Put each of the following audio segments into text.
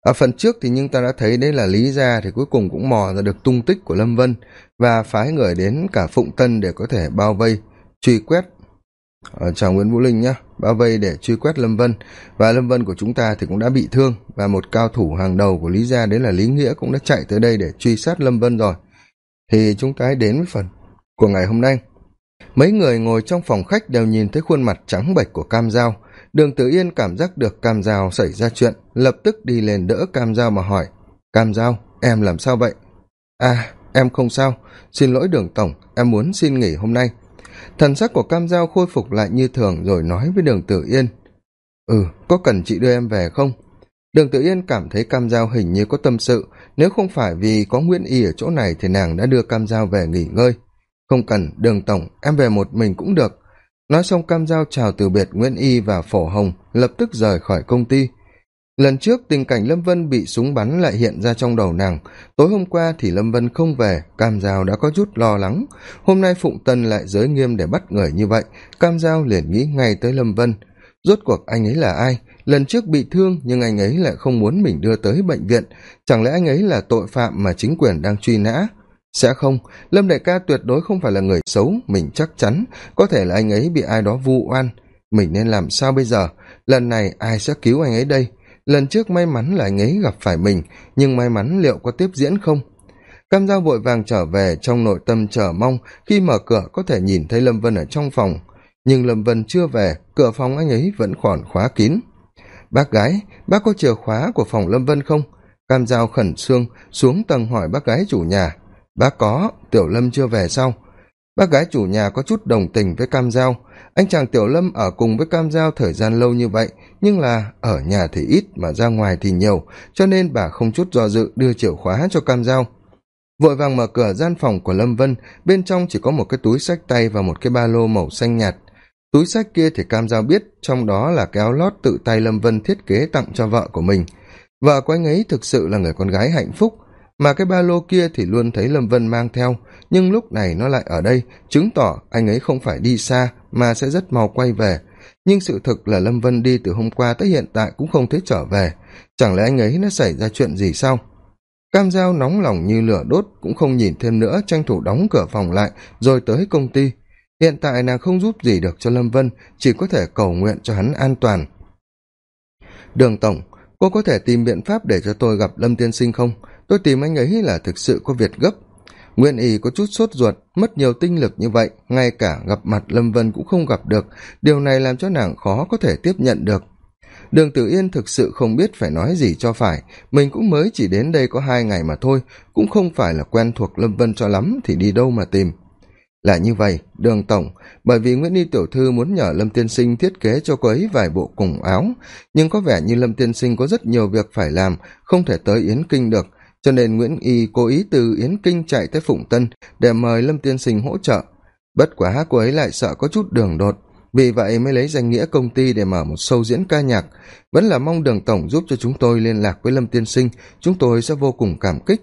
ở phần trước thì nhưng ta đã thấy đấy là lý gia thì cuối cùng cũng mò ra được tung tích của lâm vân và phái người đến cả phụng tân để có thể bao vây, truy quét. Ở chào nguyễn vũ linh nhé bao vây để truy quét lâm vân. Và lâm vân của chúng ta thì cũng đã bị thương và một cao thủ hàng đầu của lý gia đấy là lý nghĩa cũng đã chạy tới đây để truy sát lâm vân rồi. Thì chúng ta hãy đến với phần của ngày hôm nay. Mấy người ngồi trong phòng khách đều nhìn thấy khuôn mặt trắng bệch của cam g đường tử yên cảm giác được cam g xảy ra chuyện, lập tức đi lên đỡ cam g mà hỏi, cam g em làm sao vậy? À em không sao. Xin lỗi đường tổng, em muốn xin nghỉ hôm nay. Thần sắc của cam g khôi phục lại như thường rồi nói với đường tử yên ừ có cần chị đưa em về không? Đường tử yên cảm thấy cam g hình như có tâm sự, nếu không phải vì có nguyễn y ở chỗ này thì nàng đã đưa cam g về nghỉ ngơi. Không cần, đường tổng, em về một mình cũng được nói xong cam giao chào từ biệt nguyễn y và phổ hồng, lập tức rời khỏi công ty. Lần trước tình cảnh lâm vân bị súng bắn lại hiện ra trong đầu nàng. Tối hôm qua thì lâm vân không về, cam giao đã có chút lo lắng. Hôm nay phụng tân lại giới nghiêm để bắt người như vậy, cam giao liền nghĩ ngay tới lâm vân. Rốt cuộc anh ấy là ai? Lần trước bị thương nhưng anh ấy lại không muốn mình đưa tới bệnh viện. Chẳng lẽ anh ấy là tội phạm mà chính quyền đang truy nã? Sẽ không, lâm đại ca tuyệt đối không phải là người xấu, mình chắc chắn có thể là anh ấy bị ai đó vu oan. Mình nên làm sao bây giờ? Lần này ai sẽ cứu anh ấy đây? Lần trước may mắn là anh ấy gặp phải mình, nhưng may mắn liệu có tiếp diễn không? Cam giao vội vàng trở về trong nội tâm chờ mong khi mở cửa có thể nhìn thấy lâm vân ở trong phòng. Nhưng lâm vân chưa về, cửa phòng anh ấy vẫn còn khóa kín. Bác gái, bác có chìa khóa của phòng lâm vân không? Cam giao khẩn xương xuống tầng hỏi bác gái chủ nhà bác có, tiểu lâm chưa về sau. Bác gái chủ nhà có chút đồng tình với cam giao. Anh chàng tiểu lâm ở cùng với cam giao thời gian lâu như vậy, nhưng là ở nhà thì ít mà ra ngoài thì nhiều, cho nên bà không chút do dự đưa chìa khóa cho cam giao. Vội vàng mở cửa gian phòng của lâm vân, bên trong chỉ có một cái túi sách tay và một cái ba lô màu xanh nhạt. Túi sách kia thì cam giao biết, trong đó là cái áo lót tự tay lâm vân thiết kế tặng cho vợ của mình. Vợ của anh ấy thực sự là người con gái hạnh phúc mà cái ba lô kia thì luôn thấy lâm vân mang theo. Nhưng lúc này nó lại ở đây, chứng tỏ anh ấy không phải đi xa, mà sẽ rất mau quay về. Nhưng sự thực là lâm vân đi từ hôm qua tới hiện tại cũng không thấy trở về. Chẳng lẽ anh ấy nó xảy ra chuyện gì sao? Cam dao nóng lòng như lửa đốt, cũng không nhìn thêm nữa, tranh thủ đóng cửa phòng lại, rồi tới công ty. Hiện tại nàng không giúp gì được cho lâm vân, chỉ có thể cầu nguyện cho hắn an toàn. Đường tổng, cô có thể tìm biện pháp để cho tôi gặp lâm tiên sinh không? Tôi tìm anh ấy là thực sự có việc gấp nguyên y có chút sốt ruột, mất nhiều tinh lực như vậy, ngay cả gặp mặt lâm vân cũng không gặp được. Điều này làm cho nàng khó có thể tiếp nhận được. Đường tử yên thực sự không biết phải nói gì cho phải. Mình cũng mới chỉ đến đây có hai ngày mà thôi, cũng không phải là quen thuộc lâm vân cho lắm thì đi đâu mà tìm. Là như vậy, đường tổng, bởi vì nguyễn y tiểu thư muốn nhờ lâm tiên sinh thiết kế cho cô ấy vài bộ cùng áo, nhưng có vẻ như lâm tiên sinh có rất nhiều việc phải làm, không thể tới yến kinh được cho nên nguyễn y cố ý từ yến kinh chạy tới phụng tân để mời lâm tiên sinh hỗ trợ. Bất quá cô ấy lại sợ có chút đường đột, vì vậy mới lấy danh nghĩa công ty để mở một show diễn ca nhạc. Vẫn là mong đường tổng giúp cho chúng tôi liên lạc với lâm tiên sinh, chúng tôi sẽ vô cùng cảm kích.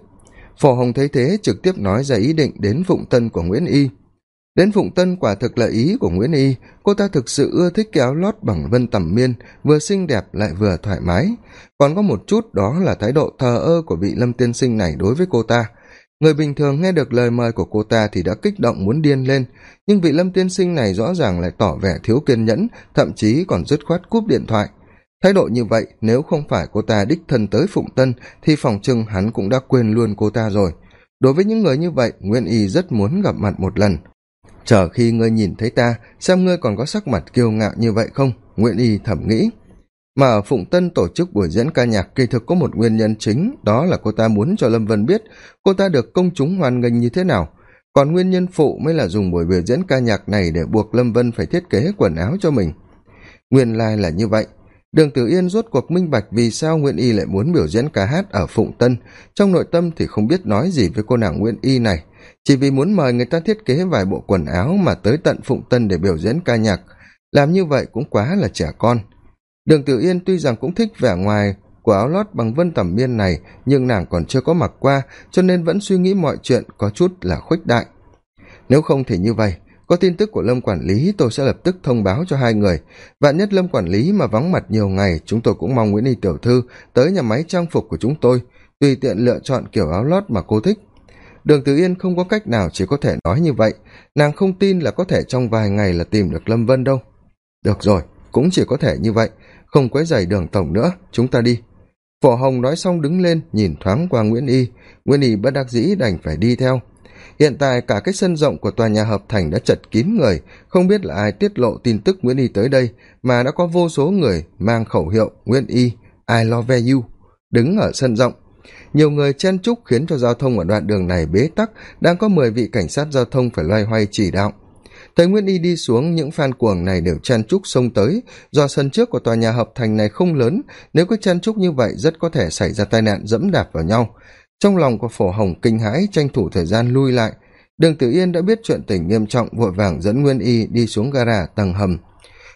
Phổ hồng thấy thế trực tiếp nói ra ý định đến phụng tân của nguyễn y đến phụng tân quả thực là ý của nguyễn y. Cô ta thực sự ưa thích cái áo lót bằng vân tầm miên, vừa xinh đẹp lại vừa thoải mái. Còn có một chút đó là thái độ thờ ơ của vị lâm tiên sinh này đối với cô ta. Người bình thường nghe được lời mời của cô ta thì đã kích động muốn điên lên. Nhưng vị lâm tiên sinh này rõ ràng lại tỏ vẻ thiếu kiên nhẫn, thậm chí còn dứt khoát cúp điện thoại. Thái độ như vậy, nếu không phải cô ta đích thân tới phụng tân, thì phòng chừng hắn cũng đã quên luôn cô ta rồi. Đối với những người như vậy, nguyễn y rất muốn gặp mặt một lần chờ khi ngươi nhìn thấy ta, xem ngươi còn có sắc mặt kiêu ngạo như vậy không? Nguyễn y thẩm nghĩ. Mà ở phụng tân tổ chức buổi diễn ca nhạc, kỳ thực có một nguyên nhân chính, đó là cô ta muốn cho lâm vân biết cô ta được công chúng hoan nghênh như thế nào. Còn nguyên nhân phụ mới là dùng buổi biểu diễn ca nhạc này để buộc lâm vân phải thiết kế quần áo cho mình. Nguyên lai、like、là như vậy. Đường tử yên rốt cuộc minh bạch vì sao nguyễn y lại muốn biểu diễn ca hát ở phụng tân. Trong nội tâm thì không biết nói gì với cô nàng nguyễn y này chỉ vì muốn mời người ta thiết kế vài bộ quần áo mà tới tận phụng tân để biểu diễn ca nhạc. Làm như vậy cũng quá là trẻ con. Đường tử yên tuy rằng cũng thích vẻ ngoài của áo lót bằng vân tẩm miên này, nhưng nàng còn chưa có mặc qua, cho nên vẫn suy nghĩ mọi chuyện có chút là khuếch đại. Nếu không thì như vậy, có tin tức của lâm quản lý, tôi sẽ lập tức thông báo cho hai người. Vạn nhất lâm quản lý mà vắng mặt nhiều ngày, chúng tôi cũng mong nguyễn y tiểu thư tới nhà máy trang phục của chúng tôi, tùy tiện lựa chọn kiểu áo lót mà cô thích đường tử yên không có cách nào chỉ có thể nói như vậy. Nàng không tin là có thể trong vài ngày là tìm được lâm vân đâu. Được rồi, cũng chỉ có thể như vậy. Không quấy dày đường tổng nữa, chúng ta đi. Phổ hồng nói xong đứng lên, nhìn thoáng qua nguyễn y. Nguyễn y bất đắc dĩ đành phải đi theo. Hiện tại cả cái sân rộng của tòa nhà hợp thành đã chật kín người. Không biết là ai tiết lộ tin tức nguyễn y tới đây, mà đã có vô số người mang khẩu hiệu nguyễn y, i love you, đứng ở sân rộng nhiều người chen chúc khiến cho giao thông ở đoạn đường này bế tắc, đang có mười vị cảnh sát giao thông phải loay hoay chỉ đạo. Thấy nguyễn y đi xuống, những phan cuồng này đều chen chúc xông tới. Do sân trước của tòa nhà hợp thành này không lớn, nếu cứ chen chúc như vậy, rất có thể xảy ra tai nạn dẫm đạp vào nhau. Trong lòng của phổ hồng kinh hãi, tranh thủ thời gian lui lại. Đường tử yên đã biết chuyện tình nghiêm trọng, vội vàng dẫn nguyên y đi xuống gara tầng hầm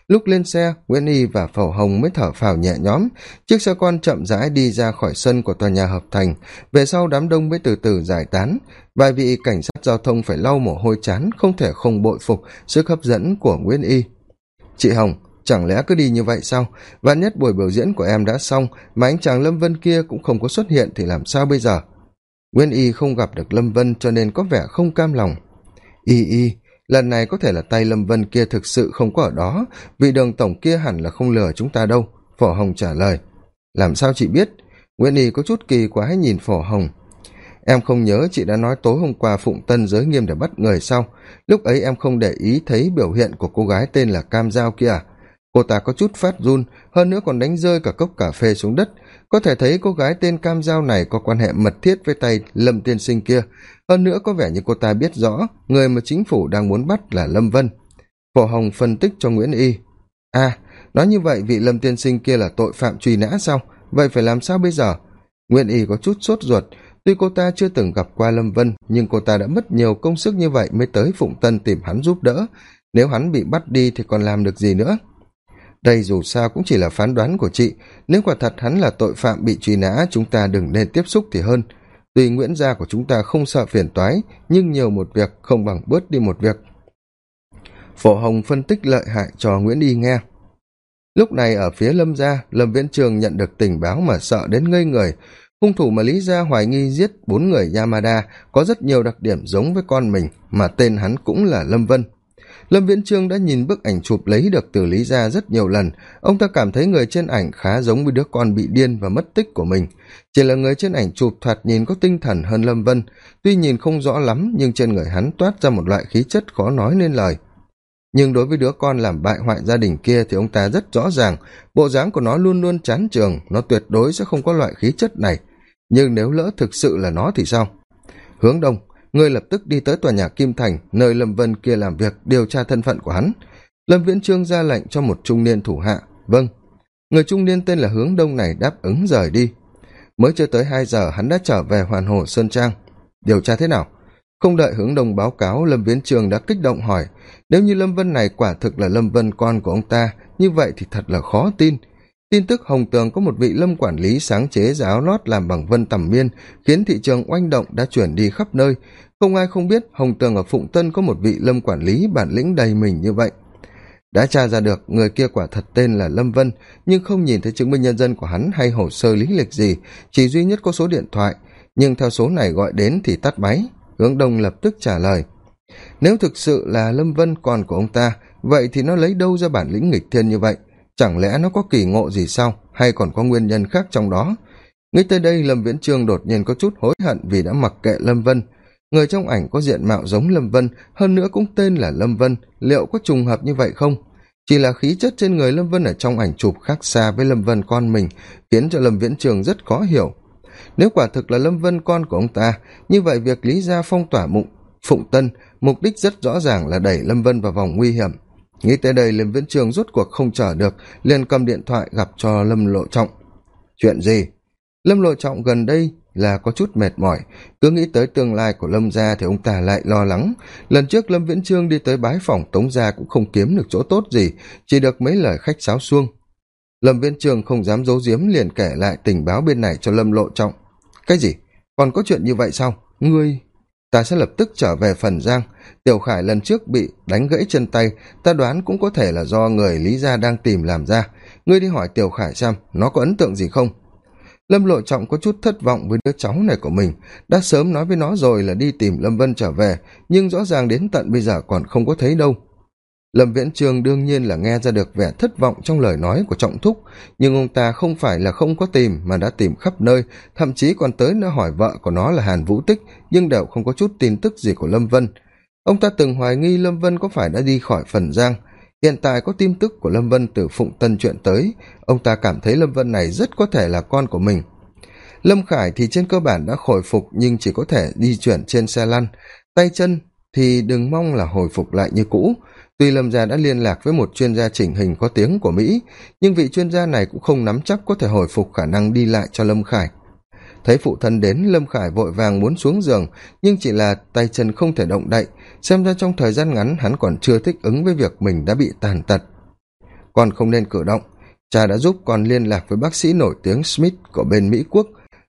lúc lên xe, nguyễn y và Phẩu hồng mới thở phào nhẹ nhõm. Chiếc xe con chậm rãi đi ra khỏi sân của tòa nhà hợp thành. Về sau, đám đông mới từ từ giải tán. Vài vị cảnh sát giao thông phải lau mồ hôi chán, không thể không bội phục sức hấp dẫn của nguyễn y. Chị hồng, chẳng lẽ cứ đi như vậy sao? Vạn nhất buổi biểu diễn của em đã xong, mà anh chàng lâm vân kia cũng không có xuất hiện thì làm sao bây giờ? Nguyên y không gặp được lâm vân cho nên có vẻ không cam lòng. Y y lần này có thể là tay lâm vân kia thực sự không có ở đó vị đường tổng kia hẳn là không lừa chúng ta đâu, phổ hồng trả lời. Làm sao chị biết? Nguyễn y có chút kỳ quá nhìn phổ hồng. Em không nhớ chị đã nói tối hôm qua phụng tân giới nghiêm để bắt người sau lúc ấy em không để ý thấy biểu hiện của cô gái tên là cam giao kia à? Cô ta có chút phát run, hơn nữa còn đánh rơi cả cốc cà phê xuống đất có thể thấy cô gái tên cam giao này có quan hệ mật thiết với tay lâm tiên sinh kia. Hơn nữa có vẻ như cô ta biết rõ, người mà chính phủ đang muốn bắt là lâm vân. Phổ hồng phân tích cho nguyễn y. À nói như vậy vị lâm tiên sinh kia là tội phạm truy nã sao? Vậy phải làm sao bây giờ? Nguyễn y có chút sốt ruột. Tuy cô ta chưa từng gặp qua lâm vân, nhưng cô ta đã mất nhiều công sức như vậy mới tới phụng tân tìm hắn giúp đỡ. Nếu hắn bị bắt đi thì còn làm được gì nữa? Đây dù sao cũng chỉ là phán đoán của chị. Nếu quả thật hắn là tội phạm bị truy nã, chúng ta đừng nên tiếp xúc thì hơn. Tuy nguyễn gia của chúng ta không sợ phiền toái, nhưng nhiều một việc không bằng bớt đi một việc. Phổ hồng phân tích lợi hại cho nguyễn y nghe. Lúc này ở phía lâm gia, lâm viễn trường nhận được tình báo mà sợ đến ngây người. Hung thủ mà lý gia hoài nghi giết bốn người yamada có rất nhiều đặc điểm giống với con mình, mà tên hắn cũng là lâm vân lâm viễn trương đã nhìn bức ảnh chụp lấy được từ lý ra rất nhiều lần. Ông ta cảm thấy người trên ảnh khá giống với đứa con bị điên và mất tích của mình. Chỉ là người trên ảnh chụp thoạt nhìn có tinh thần hơn lâm vân. Tuy nhìn không rõ lắm, nhưng trên người hắn toát ra một loại khí chất khó nói nên lời. Nhưng đối với đứa con làm bại hoại gia đình kia thì ông ta rất rõ ràng, bộ dáng của nó luôn luôn chán trường nó tuyệt đối sẽ không có loại khí chất này. Nhưng nếu lỡ thực sự là nó thì sao? Hướng đông ngươi lập tức đi tới tòa nhà kim thành, nơi lâm vân kia làm việc, điều tra thân phận của hắn. Lâm viễn trương ra lệnh cho một trung niên thủ hạ. Vâng. Người trung niên tên là hướng đông này đáp ứng rời đi. Mới chưa tới hai giờ, hắn đã trở về hoàn hồ sơn trang. Điều tra thế nào? Không đợi hướng đông báo cáo, lâm viễn trường đã kích động hỏi. Nếu như lâm vân này quả thực là lâm vân con của ông ta, như vậy thì thật là khó tin tin tức hồng tường có một vị lâm quản lý sáng chế giá áo lót làm bằng vân tầm miên, khiến thị trường oanh động đã chuyển đi khắp nơi. Không ai không biết hồng tường ở phụng tân có một vị lâm quản lý bản lĩnh đầy mình như vậy. Đã tra ra được, người kia quả thật tên là lâm vân, nhưng không nhìn thấy chứng minh nhân dân của hắn hay hồ sơ lý lịch gì, chỉ duy nhất có số điện thoại. Nhưng theo số này gọi đến thì tắt máy, hướng đông lập tức trả lời. Nếu thực sự là lâm vân con của ông ta, vậy thì nó lấy đâu ra bản lĩnh nghịch thiên như vậy? Chẳng lẽ nó có kỳ ngộ gì sao? Hay còn có nguyên nhân khác trong đó? Nghĩ tới đây, lâm viễn trương đột nhiên có chút hối hận vì đã mặc kệ lâm vân. Người trong ảnh có diện mạo giống lâm vân, hơn nữa cũng tên là lâm vân. Liệu có trùng hợp như vậy không? Chỉ là khí chất trên người lâm vân ở trong ảnh chụp khác xa với lâm vân con mình, khiến cho lâm viễn trường rất khó hiểu. Nếu quả thực là lâm vân con của ông ta, như vậy việc lý gia phong tỏa mụng phụng tân, mục đích rất rõ ràng là đẩy lâm vân vào vòng nguy hiểm nghĩ tới đây, lâm viễn trường rút cuộc không chờ được, liền cầm điện thoại gặp cho lâm lộ trọng. Chuyện gì? Lâm lộ trọng gần đây là có chút mệt mỏi. Cứ nghĩ tới tương lai của lâm gia thì ông ta lại lo lắng. Lần trước lâm viễn trương đi tới bái phòng, tống gia cũng không kiếm được chỗ tốt gì, chỉ được mấy lời khách sáo xuông. Lâm viễn trương không dám giấu giếm, liền kể lại tình báo bên này cho lâm lộ trọng. Cái gì? Còn có chuyện như vậy sao? Ngươi ta sẽ lập tức trở về phần giang. Tiểu khải lần trước bị đánh gãy chân tay, ta đoán cũng có thể là do người lý gia đang tìm làm ra. Ngươi đi hỏi tiểu khải xem, nó có ấn tượng gì không? Lâm lộ trọng có chút thất vọng với đứa cháu này của mình. Đã sớm nói với nó rồi là đi tìm lâm vân trở về, nhưng rõ ràng đến tận bây giờ còn không có thấy đâu lâm viễn trường đương nhiên là nghe ra được vẻ thất vọng trong lời nói của trọng thúc, nhưng ông ta không phải là không có tìm mà đã tìm khắp nơi, thậm chí còn tới nữa hỏi vợ của nó là hàn vũ tích, nhưng đều không có chút tin tức gì của lâm vân. Ông ta từng hoài nghi lâm vân có phải đã đi khỏi phần giang. Hiện tại có tin tức của lâm vân từ phụng tân chuyện tới. Ông ta cảm thấy lâm vân này rất có thể là con của mình. Lâm khải thì trên cơ bản đã khôi phục nhưng chỉ có thể di chuyển trên xe lăn. Tay chân thì đừng mong là hồi phục lại như cũ tuy lâm gia đã liên lạc với một chuyên gia chỉnh hình có tiếng của mỹ, nhưng vị chuyên gia này cũng không nắm chắc có thể hồi phục khả năng đi lại cho lâm khải. Thấy phụ thân đến, lâm khải vội vàng muốn xuống giường, nhưng chỉ là tay chân không thể động đậy. Xem ra trong thời gian ngắn, hắn còn chưa thích ứng với việc mình đã bị tàn tật. Con không nên cử động. Cha đã giúp con liên lạc với bác sĩ nổi tiếng smith của bên mỹ quốc.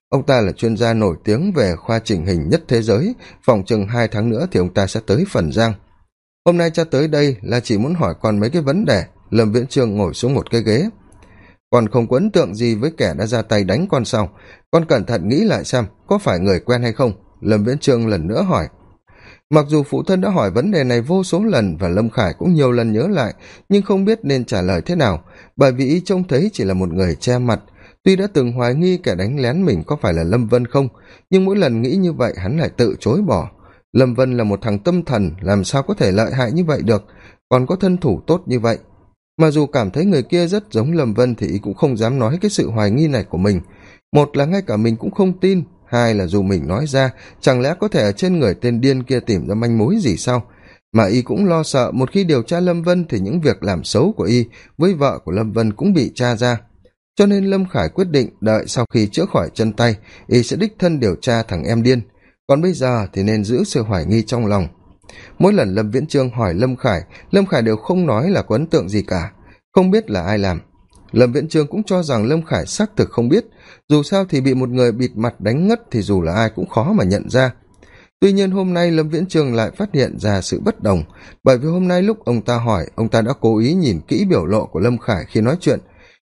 Ông ta là chuyên gia nổi tiếng về khoa chỉnh hình nhất thế giới. Phòng chừng hai tháng nữa thì ông ta sẽ tới phần giang hôm nay cha tới đây là chỉ muốn hỏi con mấy cái vấn đề. Lâm viễn trương ngồi xuống một cái ghế. Còn không có ấn tượng gì với kẻ đã ra tay đánh con sau. Con cẩn thận nghĩ lại xem, có phải người quen hay không? Lâm viễn trương lần nữa hỏi. Mặc dù phụ thân đã hỏi vấn đề này vô số lần và lâm khải cũng nhiều lần nhớ lại, nhưng không biết nên trả lời thế nào, bởi vì y trông thấy chỉ là một người che mặt. Tuy đã từng hoài nghi kẻ đánh lén mình có phải là lâm vân không, nhưng mỗi lần nghĩ như vậy hắn lại tự chối bỏ lâm vân là một thằng tâm thần, làm sao có thể lợi hại như vậy được? Còn có thân thủ tốt như vậy. Mà dù cảm thấy người kia rất giống lâm vân thì y cũng không dám nói cái sự hoài nghi này của mình. Một là ngay cả mình cũng không tin, hai là dù mình nói ra, chẳng lẽ có thể ở trên người tên điên kia tìm ra manh mối gì sao? Mà y cũng lo sợ, một khi điều tra lâm vân thì những việc làm xấu của y với vợ của lâm vân cũng bị tra ra. Cho nên lâm khải quyết định đợi sau khi chữa khỏi chân tay, y sẽ đích thân điều tra thằng em điên còn bây giờ thì nên giữ sự hoài nghi trong lòng. Mỗi lần lâm viễn trương hỏi lâm khải lâm khải đều không nói là có ấn tượng gì cả, không biết là ai làm. Lâm viễn trương cũng cho rằng lâm khải xác thực không biết, dù sao thì bị một người bịt mặt đánh ngất thì dù là ai cũng khó mà nhận ra. Tuy nhiên hôm nay lâm viễn trương lại phát hiện ra sự bất đồng, bởi vì hôm nay lúc ông ta hỏi, ông ta đã cố ý nhìn kỹ biểu lộ của lâm khải khi nói chuyện.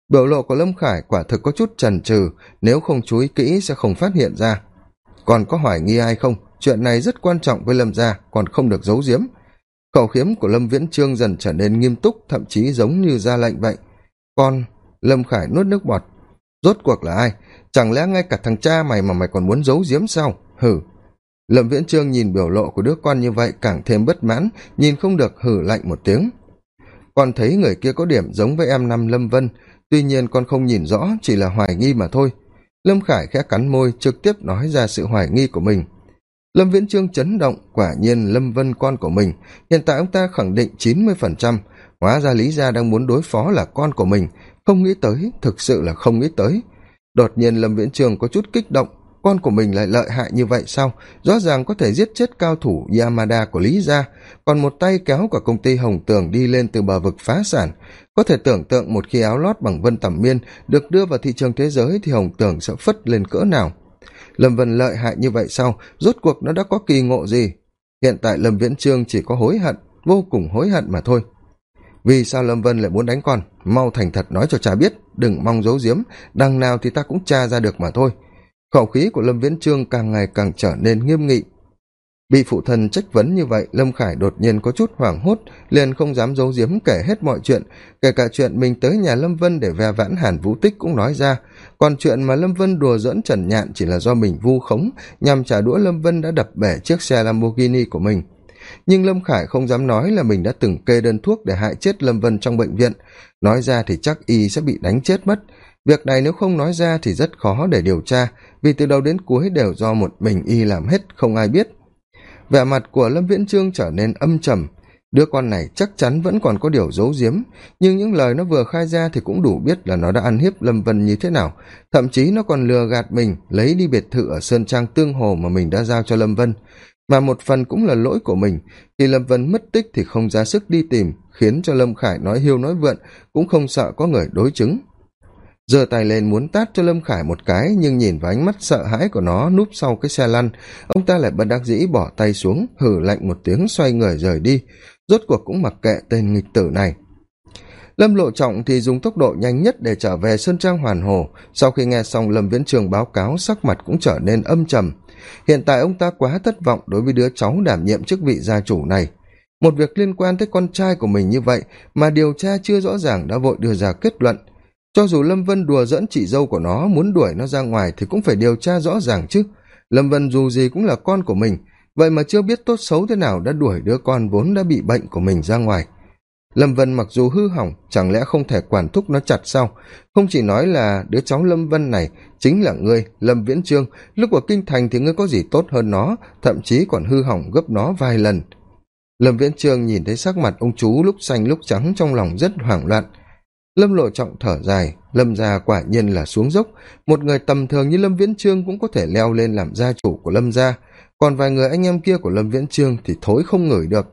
Biểu lộ của lâm khải quả thực có chút trần trừ nếu không chú ý kỹ sẽ không phát hiện ra còn có hoài nghi ai không? Chuyện này rất quan trọng với lâm gia, còn không được giấu giếm. Khẩu khiếm của lâm viễn trương dần trở nên nghiêm túc, thậm chí giống như ra lệnh vậy. Con, lâm khải nuốt nước bọt. Rốt cuộc là ai? Chẳng lẽ ngay cả thằng cha mày mà mày còn muốn giấu giếm sao? Hử? Lâm viễn trương nhìn biểu lộ của đứa con như vậy càng thêm bất mãn, nhìn không được, hử lạnh một tiếng. Con thấy người kia có điểm giống với em năm lâm vân, tuy nhiên con không nhìn rõ, chỉ là hoài nghi mà thôi lâm khải khẽ cắn môi, trực tiếp nói ra sự hoài nghi của mình. Lâm viễn trương chấn động, quả nhiên lâm vân con của mình. Hiện tại ông ta khẳng định chín mươi phần trăm. Hóa ra lý gia đang muốn đối phó là con của mình. Không nghĩ tới, thực sự là không nghĩ tới. Đột nhiên lâm viễn trương có chút kích động con của mình lại lợi hại như vậy sao? Rõ ràng có thể giết chết cao thủ yamada của lý gia. Còn một tay kéo cả công ty hồng tường đi lên từ bờ vực phá sản. Có thể tưởng tượng một khi áo lót bằng vân tẩm miên được đưa vào thị trường thế giới thì hồng tường sẽ phất lên cỡ nào? Lâm vân lợi hại như vậy sao? Rốt cuộc nó đã có kỳ ngộ gì? Hiện tại lâm viễn trương chỉ có hối hận, vô cùng hối hận mà thôi. Vì sao lâm vân lại muốn đánh con? Mau thành thật nói cho cha biết, đừng mong giấu giếm, đằng nào thì ta cũng tra ra được mà thôi khẩu khí của lâm viễn trương càng ngày càng trở nên nghiêm nghị. Bị phụ thân trách vấn như vậy, lâm khải đột nhiên có chút hoảng hốt, liền không dám giấu giếm kể hết mọi chuyện, kể cả chuyện mình tới nhà lâm vân để ve vãn hàn vũ tích cũng nói ra. Còn chuyện mà lâm vân đùa dẫn trần nhạn chỉ là do mình vu khống, nhằm trả đũa lâm vân đã đập bể chiếc xe lamborghini của mình. Nhưng lâm khải không dám nói là mình đã từng kê đơn thuốc để hại chết lâm vân trong bệnh viện. Nói ra thì chắc y sẽ bị đánh chết mất việc này nếu không nói ra thì rất khó để điều tra, vì từ đầu đến cuối đều do một mình y làm hết, không ai biết. Vẻ mặt của lâm viễn trương trở nên âm trầm. Đứa con này chắc chắn vẫn còn có điều giấu giếm, nhưng những lời nó vừa khai ra thì cũng đủ biết là nó đã ăn hiếp lâm vân như thế nào. Thậm chí nó còn lừa gạt mình, lấy đi biệt thự ở sơn trang tương hồ mà mình đã giao cho lâm vân. Mà một phần cũng là lỗi của mình. Khi lâm vân mất tích thì không ra sức đi tìm, khiến cho lâm khải nói hiêu nói vượn, cũng không sợ có người đối chứng giơ tay lên muốn tát cho lâm khải một cái, nhưng nhìn vào ánh mắt sợ hãi của nó, núp sau cái xe lăn, ông ta lại bất đắc dĩ bỏ tay xuống, hử lạnh một tiếng xoay người rời đi. Rốt cuộc cũng mặc kệ tên nghịch tử này. Lâm lộ trọng thì dùng tốc độ nhanh nhất để trở về sơn trang hoàn hồ. Sau khi nghe xong lâm viễn trường báo cáo, sắc mặt cũng trở nên âm trầm. Hiện tại ông ta quá thất vọng đối với đứa cháu đảm nhiệm chức vị gia chủ này. Một việc liên quan tới con trai của mình như vậy mà điều tra chưa rõ ràng đã vội đưa ra kết luận cho dù lâm vân đùa dẫn chị dâu của nó, muốn đuổi nó ra ngoài thì cũng phải điều tra rõ ràng chứ. Lâm vân dù gì cũng là con của mình, vậy mà chưa biết tốt xấu thế nào đã đuổi đứa con vốn đã bị bệnh của mình ra ngoài. Lâm vân mặc dù hư hỏng, chẳng lẽ không thể quản thúc nó chặt sao không chỉ nói là đứa cháu lâm vân này chính là ngươi, lâm viễn trương, lúc ở kinh thành thì ngươi có gì tốt hơn nó, thậm chí còn hư hỏng gấp nó vài lần. Lâm viễn trương nhìn thấy sắc mặt ông chú lúc xanh lúc trắng trong lòng rất hoảng loạn lâm lộ trọng thở dài, lâm gia quả nhiên là xuống dốc. Một người tầm thường như lâm viễn trương cũng có thể leo lên làm gia chủ của lâm gia. Còn vài người anh em kia của lâm viễn trương thì thối không ngửi được.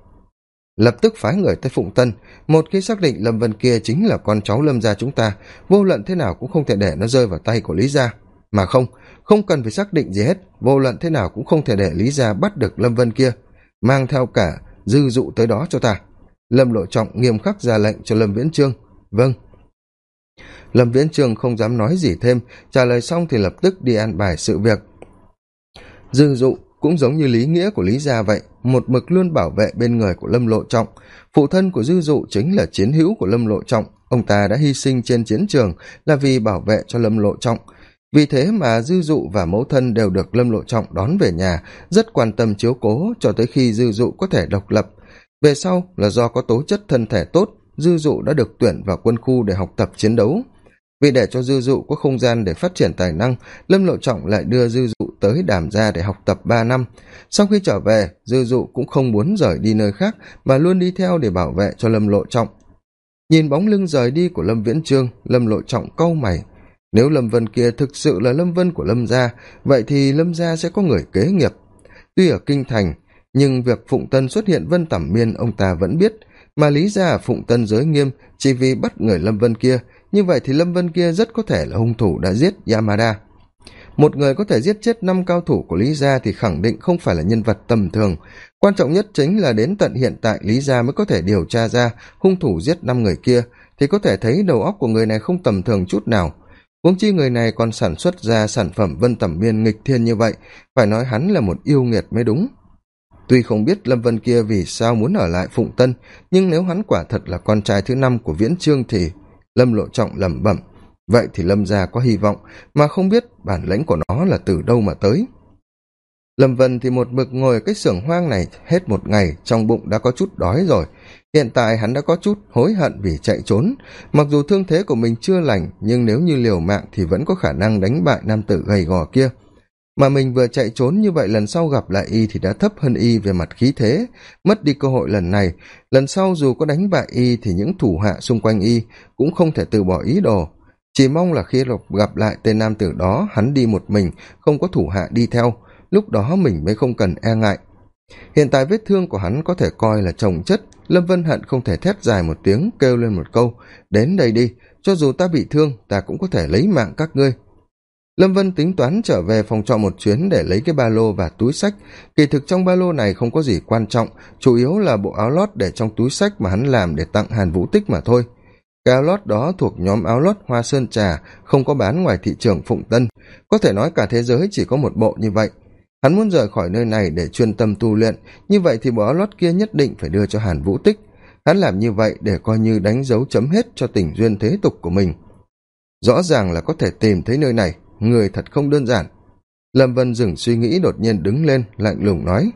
Lập tức phái người tới phụng tân. Một khi xác định lâm vân kia chính là con cháu lâm gia chúng ta, vô luận thế nào cũng không thể để nó rơi vào tay của lý gia. Mà không không cần phải xác định gì hết, vô luận thế nào cũng không thể để lý gia bắt được lâm vân kia. Mang theo cả dư dụ tới đó cho ta. Lâm lộ trọng nghiêm khắc ra lệnh cho lâm viễn trương. Vâng lâm viễn Trường không dám nói gì thêm, trả lời xong thì lập tức đi an bài sự việc. Dư dụ cũng giống như lý nghĩa của lý gia vậy, một mực luôn bảo vệ bên người của lâm lộ trọng. Phụ thân của dư dụ chính là chiến hữu của lâm lộ trọng. Ông ta đã hy sinh trên chiến trường là vì bảo vệ cho lâm lộ trọng. Vì thế mà dư dụ và mẫu thân đều được lâm lộ trọng đón về nhà, rất quan tâm chiếu cố cho tới khi dư dụ có thể độc lập. Về sau là do có tố chất thân thể tốt dư dụ đã được tuyển vào quân khu để học tập chiến đấu. Vì để cho dư dụ có không gian để phát triển tài năng, lâm lộ trọng lại đưa dư dụ tới đàm gia để học tập ba năm. Sau khi trở về, dư dụ cũng không muốn rời đi nơi khác, mà luôn đi theo để bảo vệ cho lâm lộ trọng. Nhìn bóng lưng rời đi của lâm viễn trương, lâm lộ trọng cau mày. Nếu lâm vân kia thực sự là lâm vân của lâm gia, vậy thì lâm gia sẽ có người kế nghiệp. Tuy ở kinh thành, nhưng việc phụng tân xuất hiện vân tẩm miên, ông ta vẫn biết mà lý ra ở phụng tân giới nghiêm chỉ vì bắt người lâm vân kia. Như vậy thì lâm vân kia rất có thể là hung thủ đã giết yamada. Một người có thể giết chết năm cao thủ của lý gia thì khẳng định không phải là nhân vật tầm thường. Quan trọng nhất chính là đến tận hiện tại lý gia mới có thể điều tra ra hung thủ giết năm người kia, thì có thể thấy đầu óc của người này không tầm thường chút nào. Huống chi người này còn sản xuất ra sản phẩm vân tẩm biên nghịch thiên như vậy, phải nói hắn là một yêu nghiệt mới đúng tuy không biết lâm vân kia vì sao muốn ở lại phụng tân, nhưng nếu hắn quả thật là con trai thứ năm của viễn trương thì lâm lộ trọng lẩm bẩm, vậy thì lâm gia có hy vọng, mà không biết bản lãnh của nó là từ đâu mà tới. Lâm vân thì một mực ngồi ở cái xưởng hoang này hết một ngày, trong bụng đã có chút đói rồi. Hiện tại hắn đã có chút hối hận vì chạy trốn. Mặc dù thương thế của mình chưa lành, nhưng nếu như liều mạng thì vẫn có khả năng đánh bại nam tử gầy gò kia mà mình vừa chạy trốn như vậy, lần sau gặp lại y thì đã thấp hơn y về mặt khí thế. Mất đi cơ hội lần này, lần sau dù có đánh bại y thì những thủ hạ xung quanh y cũng không thể từ bỏ ý đồ. Chỉ mong là khi lộc gặp lại tên nam tử đó, hắn đi một mình, không có thủ hạ đi theo. Lúc đó mình mới không cần e ngại. Hiện tại vết thương của hắn có thể coi là trồng chất. Lâm vân hận không thể thét dài một tiếng, kêu lên một câu, đến đây đi, cho dù ta bị thương, ta cũng có thể lấy mạng các ngươi lâm vân tính toán trở về phòng trọ một chuyến để lấy cái ba lô và túi sách. Kỳ thực trong ba lô này không có gì quan trọng, chủ yếu là bộ áo lót để trong túi sách mà hắn làm để tặng hàn vũ tích mà thôi. Cái áo lót đó thuộc nhóm áo lót hoa sơn trà, không có bán ngoài thị trường phụng tân. Có thể nói cả thế giới chỉ có một bộ như vậy. Hắn muốn rời khỏi nơi này để chuyên tâm tu luyện, như vậy thì bộ áo lót kia nhất định phải đưa cho hàn vũ tích. Hắn làm như vậy để coi như đánh dấu chấm hết cho tình duyên thế tục của mình. Rõ ràng là có thể tìm thấy nơi này người thật không đơn giản. Lâm vân dừng suy nghĩ đột nhiên đứng lên, lạnh lùng nói.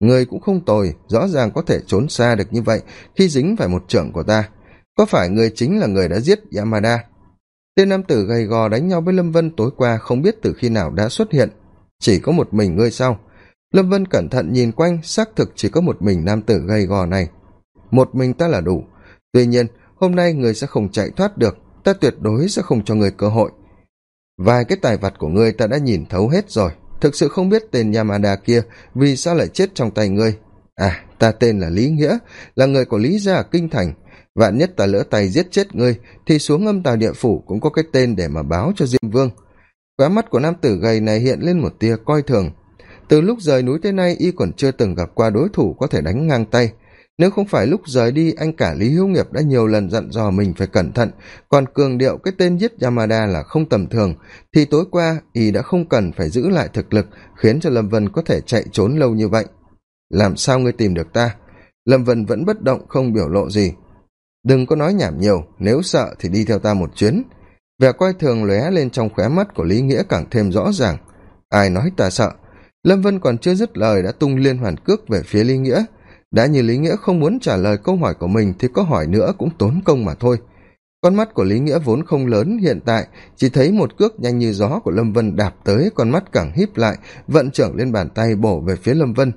Người cũng không tồi, rõ ràng có thể trốn xa được như vậy, khi dính phải một trưởng của ta. Có phải người chính là người đã giết yamada? Tên nam tử gầy gò đánh nhau với lâm vân tối qua không biết từ khi nào đã xuất hiện. Chỉ có một mình ngươi sau lâm vân cẩn thận nhìn quanh, xác thực chỉ có một mình nam tử gầy gò này. Một mình ta là đủ. Tuy nhiên, hôm nay người sẽ không chạy thoát được, ta tuyệt đối sẽ không cho người cơ hội vài cái tài vặt của ngươi ta đã nhìn thấu hết rồi. Thực sự không biết tên yamada kia vì sao lại chết trong tay ngươi. À ta tên là lý nghĩa, là người của lý gia ở kinh thành. Vạn nhất ta lỡ tay giết chết ngươi, thì xuống âm tàu địa phủ cũng có cái tên để mà báo cho diêm vương. Khóe mắt của nam tử gầy này hiện lên một tia coi thường. Từ lúc rời núi tới nay, y còn chưa từng gặp qua đối thủ có thể đánh ngang tay nếu không phải lúc rời đi, anh cả lý hữu nghiệp đã nhiều lần dặn dò mình phải cẩn thận. Còn cường điệu, cái tên giết yamada là không tầm thường. Thì tối qua, y đã không cần phải giữ lại thực lực, khiến cho lâm vân có thể chạy trốn lâu như vậy. Làm sao ngươi tìm được ta? Lâm vân vẫn bất động, không biểu lộ gì. Đừng có nói nhảm nhiều, nếu sợ thì đi theo ta một chuyến. Vẻ coi thường lóe lên trong khóe mắt của lý nghĩa càng thêm rõ ràng. Ai nói ta sợ? Lâm vân còn chưa dứt lời đã tung liên hoàn cước về phía lý nghĩa đã như lý nghĩa không muốn trả lời câu hỏi của mình thì có hỏi nữa cũng tốn công mà thôi. Con mắt của lý nghĩa vốn không lớn, hiện tại chỉ thấy một cước nhanh như gió của lâm vân đạp tới, con mắt càng híp lại, vận trưởng lên bàn tay bổ về phía lâm vân.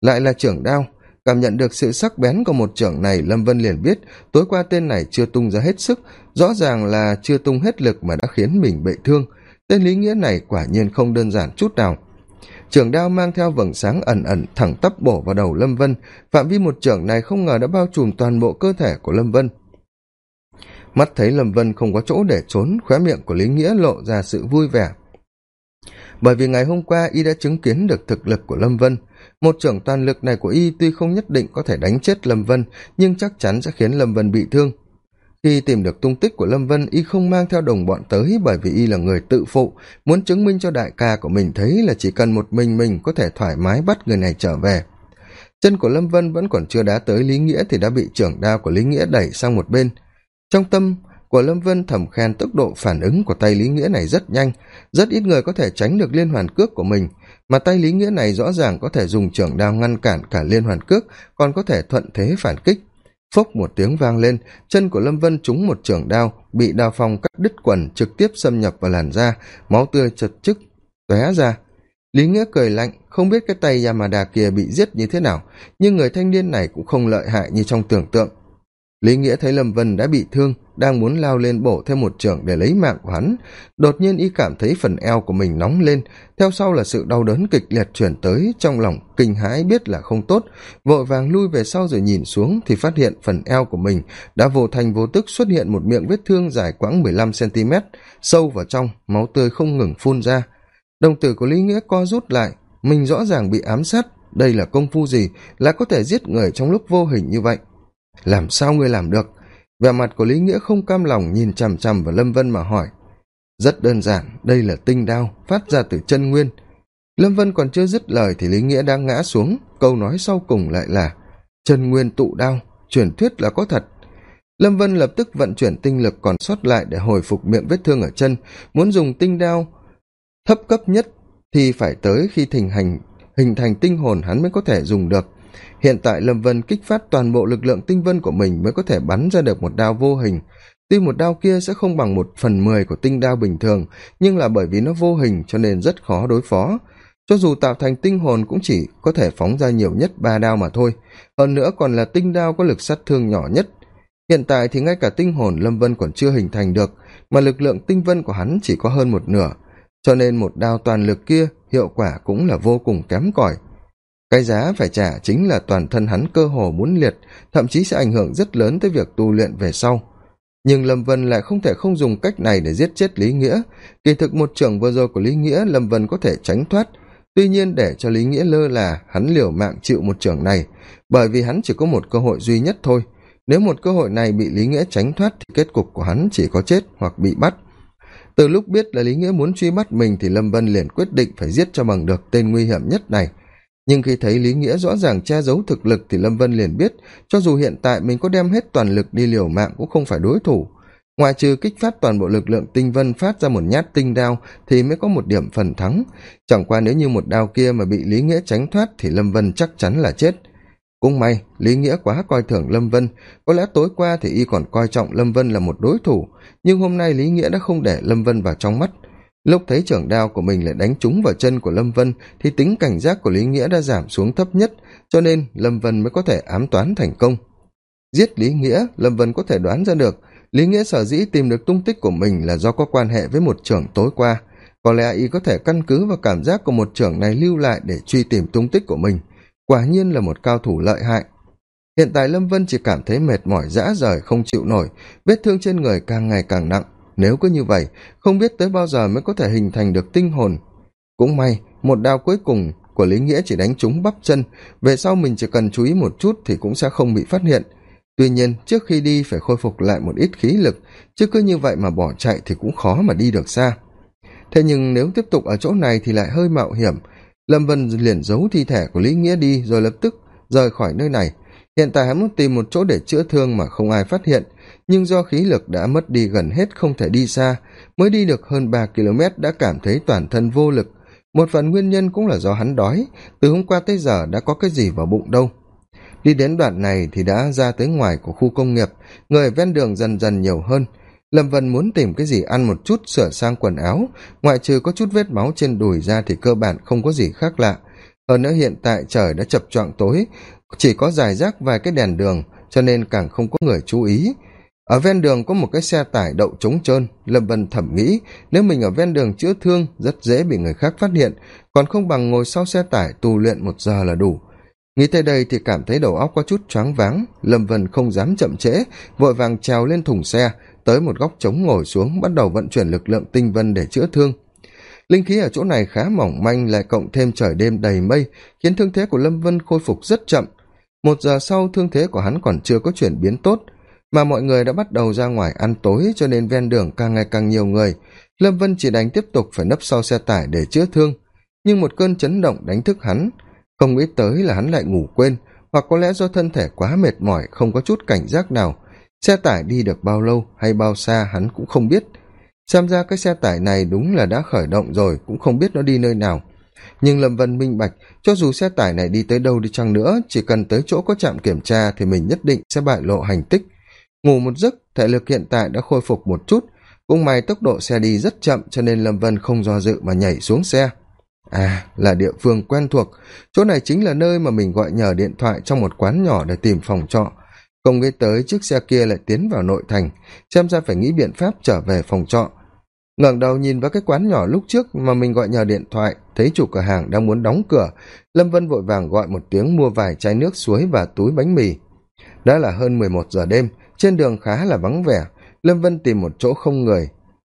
Lại là trưởng đao, cảm nhận được sự sắc bén của một trưởng này, lâm vân liền biết, tối qua tên này chưa tung ra hết sức, rõ ràng là chưa tung hết lực mà đã khiến mình bị thương. Tên lý nghĩa này quả nhiên không đơn giản chút nào trưởng đao mang theo vầng sáng ẩn ẩn, thẳng tắp bổ vào đầu lâm vân. Phạm vi một trưởng này không ngờ đã bao trùm toàn bộ cơ thể của lâm vân. Mắt thấy lâm vân không có chỗ để trốn, khóe miệng của lý nghĩa lộ ra sự vui vẻ. Bởi vì ngày hôm qua y đã chứng kiến được thực lực của lâm vân. Một trưởng toàn lực này của y tuy không nhất định có thể đánh chết lâm vân, nhưng chắc chắn sẽ khiến lâm vân bị thương khi tìm được tung tích của lâm vân, y không mang theo đồng bọn tới bởi vì y là người tự phụ. Muốn chứng minh cho đại ca của mình thấy là chỉ cần một mình mình có thể thoải mái bắt người này trở về. Chân của lâm vân vẫn còn chưa đá tới lý nghĩa thì đã bị trưởng đao của lý nghĩa đẩy sang một bên. Trong tâm của lâm vân thầm khen tốc độ phản ứng của tay lý nghĩa này rất nhanh, rất ít người có thể tránh được liên hoàn cước của mình. Mà tay lý nghĩa này rõ ràng có thể dùng trưởng đao ngăn cản cả liên hoàn cước, còn có thể thuận thế phản kích phốc một tiếng vang lên, chân của lâm vân trúng một trưởng đao, bị đao phong cắt đứt quần, trực tiếp xâm nhập vào làn da, máu tươi chật chức tóe ra. Lý nghĩa cười lạnh, không biết cái tay yamada kia bị giết như thế nào, nhưng người thanh niên này cũng không lợi hại như trong tưởng tượng lý nghĩa thấy lâm vân đã bị thương, đang muốn lao lên bổ thêm một trưởng để lấy mạng của hắn. Đột nhiên y cảm thấy phần eo của mình nóng lên, theo sau là sự đau đớn kịch liệt chuyển tới, trong lòng kinh hãi biết là không tốt. Vội vàng lui về sau rồi nhìn xuống thì phát hiện phần eo của mình đã vô thành vô tức xuất hiện một miệng vết thương dài quãng mười lăm cm sâu vào trong, máu tươi không ngừng phun ra. Đồng tử của lý nghĩa co rút lại, mình rõ ràng bị ám sát, đây là công phu gì lại có thể giết người trong lúc vô hình như vậy làm sao ngươi làm được? Vẻ mặt của lý nghĩa không cam lòng nhìn chằm chằm vào lâm vân mà hỏi. Rất đơn giản, đây là tinh đao, phát ra từ chân nguyên. Lâm vân còn chưa dứt lời thì lý nghĩa đang ngã xuống. Câu nói sau cùng lại là, chân nguyên tụ đao, truyền thuyết là có thật. Lâm vân lập tức vận chuyển tinh lực còn sót lại để hồi phục miệng vết thương ở chân. Muốn dùng tinh đao thấp cấp nhất thì phải tới khi thình hành, hình thành tinh hồn hắn mới có thể dùng được hiện tại lâm vân kích phát toàn bộ lực lượng tinh vân của mình mới có thể bắn ra được một đao vô hình. Tuy một đao kia sẽ không bằng một phần mười của tinh đao bình thường, nhưng là bởi vì nó vô hình cho nên rất khó đối phó. Cho dù tạo thành tinh hồn cũng chỉ có thể phóng ra nhiều nhất ba đao mà thôi. Hơn nữa còn là tinh đao có lực sát thương nhỏ nhất. Hiện tại thì ngay cả tinh hồn lâm vân còn chưa hình thành được, mà lực lượng tinh vân của hắn chỉ có hơn một nửa. Cho nên một đao toàn lực kia hiệu quả cũng là vô cùng kém cỏi cái giá phải trả chính là toàn thân hắn cơ hồ muốn liệt, thậm chí sẽ ảnh hưởng rất lớn tới việc tu luyện về sau. Nhưng lâm vân lại không thể không dùng cách này để giết chết lý nghĩa. Kỳ thực một trưởng vừa rồi của lý nghĩa, lâm vân có thể tránh thoát. Tuy nhiên để cho lý nghĩa lơ là, hắn liều mạng chịu một trưởng này, bởi vì hắn chỉ có một cơ hội duy nhất thôi. Nếu một cơ hội này bị lý nghĩa tránh thoát thì kết cục của hắn chỉ có chết hoặc bị bắt. Từ lúc biết là lý nghĩa muốn truy bắt mình thì lâm vân liền quyết định phải giết cho bằng được tên nguy hiểm nhất này nhưng khi thấy lý nghĩa rõ ràng che giấu thực lực thì lâm vân liền biết, cho dù hiện tại mình có đem hết toàn lực đi liều mạng cũng không phải đối thủ. Ngoài trừ kích phát toàn bộ lực lượng tinh vân phát ra một nhát tinh đao thì mới có một điểm phần thắng. Chẳng qua nếu như một đao kia mà bị lý nghĩa tránh thoát thì lâm vân chắc chắn là chết. Cũng may, lý nghĩa quá coi thường lâm vân. Có lẽ tối qua thì y còn coi trọng lâm vân là một đối thủ. Nhưng hôm nay lý nghĩa đã không để lâm vân vào trong mắt lúc thấy trưởng đao của mình lại đánh trúng vào chân của lâm vân, thì tính cảnh giác của lý nghĩa đã giảm xuống thấp nhất, cho nên lâm vân mới có thể ám toán thành công. Giết lý nghĩa, lâm vân có thể đoán ra được, lý nghĩa sở dĩ tìm được tung tích của mình là do có quan hệ với một trưởng tối qua. Có lẽ y có thể căn cứ vào cảm giác của một trưởng này lưu lại để truy tìm tung tích của mình. Quả nhiên là một cao thủ lợi hại. Hiện tại lâm vân chỉ cảm thấy mệt mỏi dã rời, không chịu nổi. Vết thương trên người càng ngày càng nặng nếu cứ như vậy, không biết tới bao giờ mới có thể hình thành được tinh hồn. Cũng may, một đao cuối cùng của lý nghĩa chỉ đánh trúng bắp chân. Về sau mình chỉ cần chú ý một chút thì cũng sẽ không bị phát hiện. Tuy nhiên, trước khi đi phải khôi phục lại một ít khí lực. Chứ cứ như vậy mà bỏ chạy thì cũng khó mà đi được xa. Thế nhưng nếu tiếp tục ở chỗ này thì lại hơi mạo hiểm. Lâm vân liền giấu thi thể của lý nghĩa đi rồi lập tức rời khỏi nơi này. Hiện tại hắn muốn tìm một chỗ để chữa thương mà không ai phát hiện nhưng do khí lực đã mất đi gần hết không thể đi xa, mới đi được hơn ba km đã cảm thấy toàn thân vô lực. Một phần nguyên nhân cũng là do hắn đói, từ hôm qua tới giờ đã có cái gì vào bụng đâu. Đi đến đoạn này thì đã ra tới ngoài của khu công nghiệp, người ven đường dần dần nhiều hơn. Lâm vân muốn tìm cái gì ăn một chút, sửa sang quần áo, ngoại trừ có chút vết máu trên đùi ra thì cơ bản không có gì khác lạ. Hơn nữa hiện tại trời đã chập choạng tối, chỉ có dài rác vài cái đèn đường, cho nên càng không có người chú ý ở ven đường có một cái xe tải đậu trống trơn, lâm vân thẩm nghĩ, nếu mình ở ven đường chữa thương, rất dễ bị người khác phát hiện, còn không bằng ngồi sau xe tải tù luyện một giờ là đủ. Nghĩ tới đây thì cảm thấy đầu óc có chút choáng váng, lâm vân không dám chậm trễ, vội vàng trèo lên thùng xe, tới một góc trống ngồi xuống, bắt đầu vận chuyển lực lượng tinh vân để chữa thương. Linh khí ở chỗ này khá mỏng manh, lại cộng thêm trời đêm đầy mây, khiến thương thế của lâm vân khôi phục rất chậm. Một giờ sau, thương thế của hắn còn chưa có chuyển biến tốt mà mọi người đã bắt đầu ra ngoài ăn tối, cho nên ven đường càng ngày càng nhiều người. Lâm vân chỉ đành tiếp tục phải nấp sau xe tải để chữa thương. Nhưng một cơn chấn động đánh thức hắn. Không nghĩ tới là hắn lại ngủ quên, hoặc có lẽ do thân thể quá mệt mỏi, không có chút cảnh giác nào. Xe tải đi được bao lâu hay bao xa hắn cũng không biết. Xem ra cái xe tải này đúng là đã khởi động rồi, cũng không biết nó đi nơi nào. Nhưng lâm vân minh bạch, cho dù xe tải này đi tới đâu đi chăng nữa, chỉ cần tới chỗ có trạm kiểm tra thì mình nhất định sẽ bại lộ hành tích ngủ một giấc, thể lực hiện tại đã khôi phục một chút. Cũng may tốc độ xe đi rất chậm, cho nên lâm vân không do dự mà nhảy xuống xe. À là địa phương quen thuộc. Chỗ này chính là nơi mà mình gọi nhờ điện thoại trong một quán nhỏ để tìm phòng trọ. Không nghĩ tới chiếc xe kia lại tiến vào nội thành. Xem ra phải nghĩ biện pháp trở về phòng trọ. Ngẩng đầu nhìn vào cái quán nhỏ lúc trước mà mình gọi nhờ điện thoại, thấy chủ cửa hàng đang muốn đóng cửa. Lâm vân vội vàng gọi một tiếng mua vài chai nước suối và túi bánh mì. Đã là hơn mười một giờ đêm trên đường khá là vắng vẻ, lâm vân tìm một chỗ không người.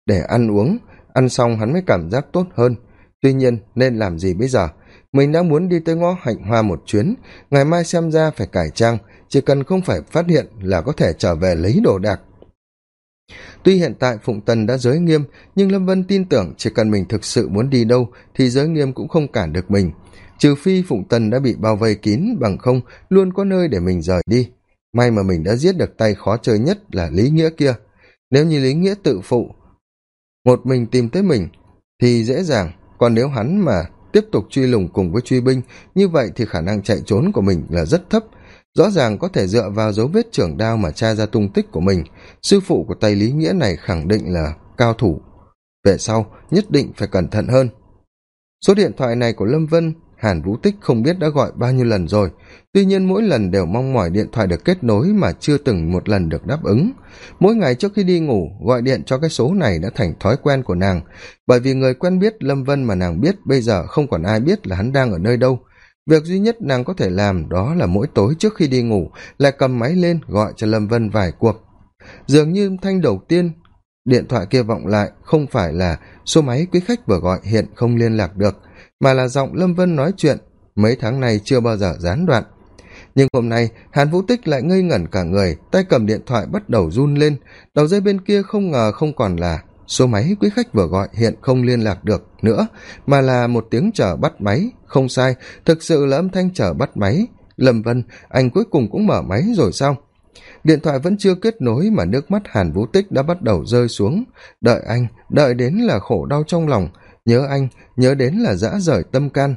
Để ăn uống, ăn xong hắn mới cảm giác tốt hơn. Tuy nhiên, nên làm gì bây giờ? Mình đã muốn đi tới ngõ hạnh hoa một chuyến. Ngày mai xem ra phải cải trang, chỉ cần không phải phát hiện là có thể trở về lấy đồ đạc. Tuy hiện tại phụng tần đã giới nghiêm, nhưng lâm vân tin tưởng chỉ cần mình thực sự muốn đi đâu thì giới nghiêm cũng không cản được mình. Trừ phi phụng tần đã bị bao vây kín, bằng không, luôn có nơi để mình rời đi may mà mình đã giết được tay khó chơi nhất là lý nghĩa kia. Nếu như lý nghĩa tự phụ, một mình tìm tới mình, thì dễ dàng. Còn nếu hắn mà tiếp tục truy lùng cùng với truy binh, như vậy thì khả năng chạy trốn của mình là rất thấp. Rõ ràng có thể dựa vào dấu vết trưởng đao mà tra ra tung tích của mình. Sư phụ của tay lý nghĩa này khẳng định là cao thủ. Về sau, nhất định phải cẩn thận hơn. Số điện thoại này của lâm vân hàn vũ tích không biết đã gọi bao nhiêu lần rồi. Tuy nhiên mỗi lần đều mong mỏi điện thoại được kết nối mà chưa từng một lần được đáp ứng. Mỗi ngày trước khi đi ngủ, gọi điện cho cái số này đã thành thói quen của nàng. Bởi vì người quen biết lâm vân mà nàng biết, bây giờ không còn ai biết là hắn đang ở nơi đâu. Việc duy nhất nàng có thể làm đó là mỗi tối trước khi đi ngủ, lại cầm máy lên gọi cho lâm vân vài cuộc. Dường như thanh đầu tiên, điện thoại kia vọng lại, không phải là số máy quý khách vừa gọi hiện không liên lạc được mà là giọng lâm vân nói chuyện, mấy tháng này chưa bao giờ gián đoạn. Nhưng hôm nay, hàn vũ tích lại ngây ngẩn cả người, tay cầm điện thoại bắt đầu run lên. Đầu dây bên kia không ngờ không còn là số máy quý khách vừa gọi hiện không liên lạc được nữa, mà là một tiếng chở bắt máy. Không sai, thực sự là âm thanh chở bắt máy. Lâm vân, anh cuối cùng cũng mở máy rồi sao? Điện thoại vẫn chưa kết nối mà nước mắt hàn vũ tích đã bắt đầu rơi xuống. Đợi anh, đợi đến là khổ đau trong lòng nhớ anh, nhớ đến là dã rời tâm can.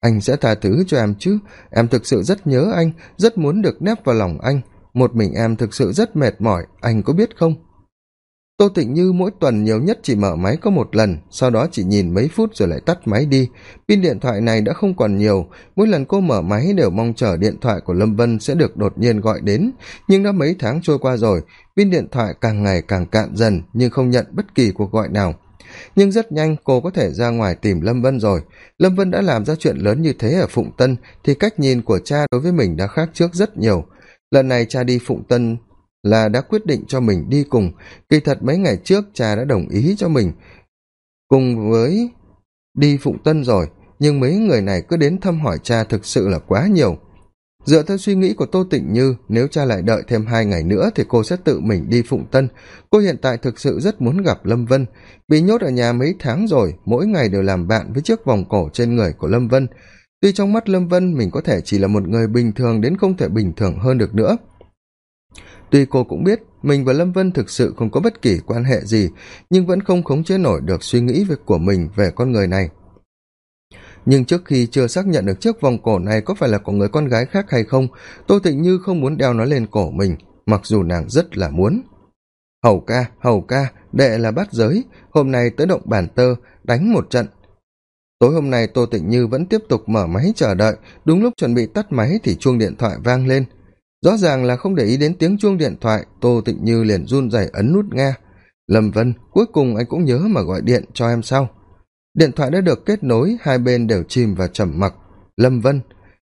Anh sẽ tha thứ cho em chứ. Em thực sự rất nhớ anh, rất muốn được nép vào lòng anh. Một mình em thực sự rất mệt mỏi, anh có biết không? Tô tịnh như mỗi tuần nhiều nhất chỉ mở máy có một lần, sau đó chỉ nhìn mấy phút rồi lại tắt máy đi. Pin điện thoại này đã không còn nhiều, mỗi lần cô mở máy đều mong chờ điện thoại của lâm vân sẽ được đột nhiên gọi đến. Nhưng đã mấy tháng trôi qua rồi, pin điện thoại càng ngày càng cạn dần, nhưng không nhận bất kỳ cuộc gọi nào nhưng rất nhanh, cô có thể ra ngoài tìm lâm vân rồi. Lâm vân đã làm ra chuyện lớn như thế ở phụng tân, thì cách nhìn của cha đối với mình đã khác trước rất nhiều. Lần này cha đi phụng tân là đã quyết định cho mình đi cùng. Kỳ thật mấy ngày trước, cha đã đồng ý cho mình cùng với đi phụng tân rồi. Nhưng mấy người này cứ đến thăm hỏi cha thực sự là quá nhiều dựa theo suy nghĩ của tô tịnh như, nếu cha lại đợi thêm hai ngày nữa thì cô sẽ tự mình đi phụng tân. Cô hiện tại thực sự rất muốn gặp lâm vân. Bị nhốt ở nhà mấy tháng rồi, mỗi ngày đều làm bạn với chiếc vòng cổ trên người của lâm vân. Tuy trong mắt lâm vân mình có thể chỉ là một người bình thường đến không thể bình thường hơn được nữa. Tuy cô cũng biết mình và lâm vân thực sự không có bất kỳ quan hệ gì, nhưng vẫn không khống chế nổi được suy nghĩ của mình về con người này nhưng trước khi chưa xác nhận được chiếc vòng cổ này có phải là của người con gái khác hay không, tô tịnh như không muốn đeo nó lên cổ mình, mặc dù nàng rất là muốn. Hầu ca hầu ca, đệ là bát giới, hôm nay tới động bản tơ, đánh một trận. Tối hôm nay tô tịnh như vẫn tiếp tục mở máy chờ đợi, đúng lúc chuẩn bị tắt máy thì chuông điện thoại vang lên. Rõ ràng là không để ý đến tiếng chuông điện thoại, tô tịnh như liền run rẩy ấn nút nghe. Lâm vân, cuối cùng anh cũng nhớ mà gọi điện cho em sau điện thoại đã được kết nối, hai bên đều chìm và trầm mặc. Lâm vân,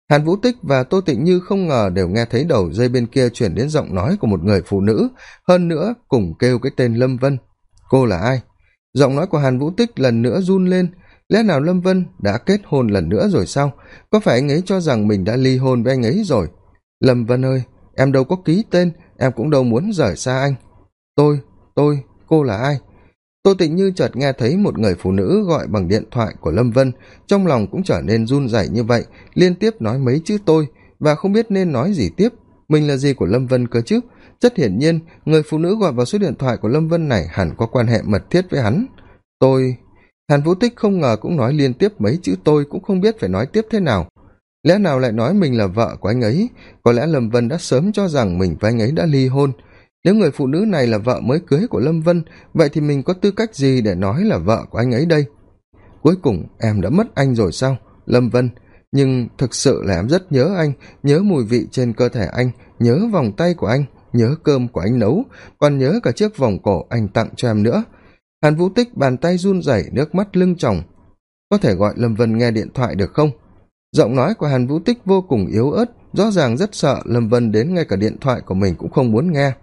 hàn vũ tích và tô tịnh như không ngờ đều nghe thấy đầu dây bên kia chuyển đến giọng nói của một người phụ nữ, hơn nữa cùng kêu cái tên lâm vân. Cô là ai? Giọng nói của hàn vũ tích lần nữa run lên. Lẽ nào lâm vân đã kết hôn lần nữa rồi sao? Có phải anh ấy cho rằng mình đã ly hôn với anh ấy rồi? Lâm vân ơi, em đâu có ký tên, em cũng đâu muốn rời xa anh. Tôi tôi, cô là ai? Tô tịnh như chợt nghe thấy một người phụ nữ gọi bằng điện thoại của lâm vân, trong lòng cũng trở nên run rẩy như vậy, liên tiếp nói mấy chữ tôi, và không biết nên nói gì tiếp. Mình là gì của lâm vân cơ chứ? Rất hiển nhiên, người phụ nữ gọi vào số điện thoại của lâm vân này hẳn có quan hệ mật thiết với hắn. Tôi, hàn vũ tích không ngờ cũng nói liên tiếp mấy chữ tôi cũng không biết phải nói tiếp thế nào. Lẽ nào lại nói mình là vợ của anh ấy? Có lẽ lâm vân đã sớm cho rằng mình và anh ấy đã ly hôn nếu người phụ nữ này là vợ mới cưới của lâm vân, vậy thì mình có tư cách gì để nói là vợ của anh ấy đây? Cuối cùng, em đã mất anh rồi sao, lâm vân? Nhưng thực sự là em rất nhớ anh, nhớ mùi vị trên cơ thể anh, nhớ vòng tay của anh, nhớ cơm của anh nấu, còn nhớ cả chiếc vòng cổ anh tặng cho em nữa. Hàn vũ tích bàn tay run rẩy, nước mắt lưng tròng. Có thể gọi lâm vân nghe điện thoại được không? Giọng nói của hàn vũ tích vô cùng yếu ớt, rõ ràng rất sợ lâm vân đến ngay cả điện thoại của mình cũng không muốn nghe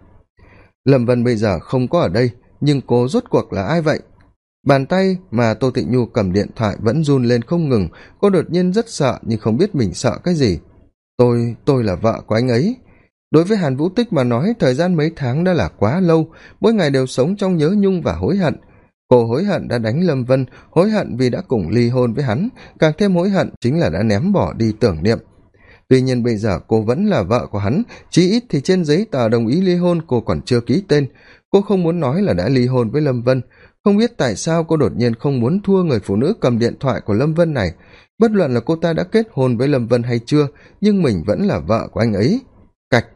lâm vân bây giờ không có ở đây, nhưng cô rốt cuộc là ai vậy? Bàn tay mà tô thị nhu cầm điện thoại vẫn run lên không ngừng, cô đột nhiên rất sợ nhưng không biết mình sợ cái gì. Tôi tôi là vợ của anh ấy. Đối với hàn vũ tích mà nói, thời gian mấy tháng đã là quá lâu, mỗi ngày đều sống trong nhớ nhung và hối hận. Cô hối hận đã đánh lâm vân, hối hận vì đã cùng ly hôn với hắn, càng thêm hối hận chính là đã ném bỏ đi tưởng niệm tuy nhiên bây giờ cô vẫn là vợ của hắn, chí ít thì trên giấy tờ đồng ý ly hôn cô còn chưa ký tên. Cô không muốn nói là đã ly hôn với lâm vân. Không biết tại sao cô đột nhiên không muốn thua người phụ nữ cầm điện thoại của lâm vân này. Bất luận là cô ta đã kết hôn với lâm vân hay chưa, nhưng mình vẫn là vợ của anh ấy. Cạch!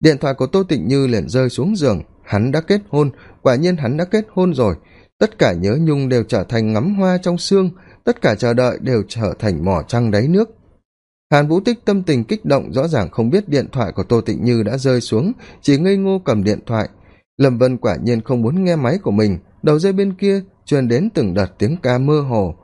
Điện thoại của tô tịnh như liền rơi xuống giường. Hắn đã kết hôn, quả nhiên hắn đã kết hôn rồi. Tất cả nhớ nhung đều trở thành ngắm hoa trong xương, tất cả chờ đợi đều trở thành mỏ trăng đáy nước hàn vũ tích tâm tình kích động, rõ ràng không biết điện thoại của tô tịnh như đã rơi xuống, chỉ ngây ngô cầm điện thoại. Lâm vân quả nhiên không muốn nghe máy của mình. Đầu dây bên kia truyền đến từng đợt tiếng ca mơ hồ.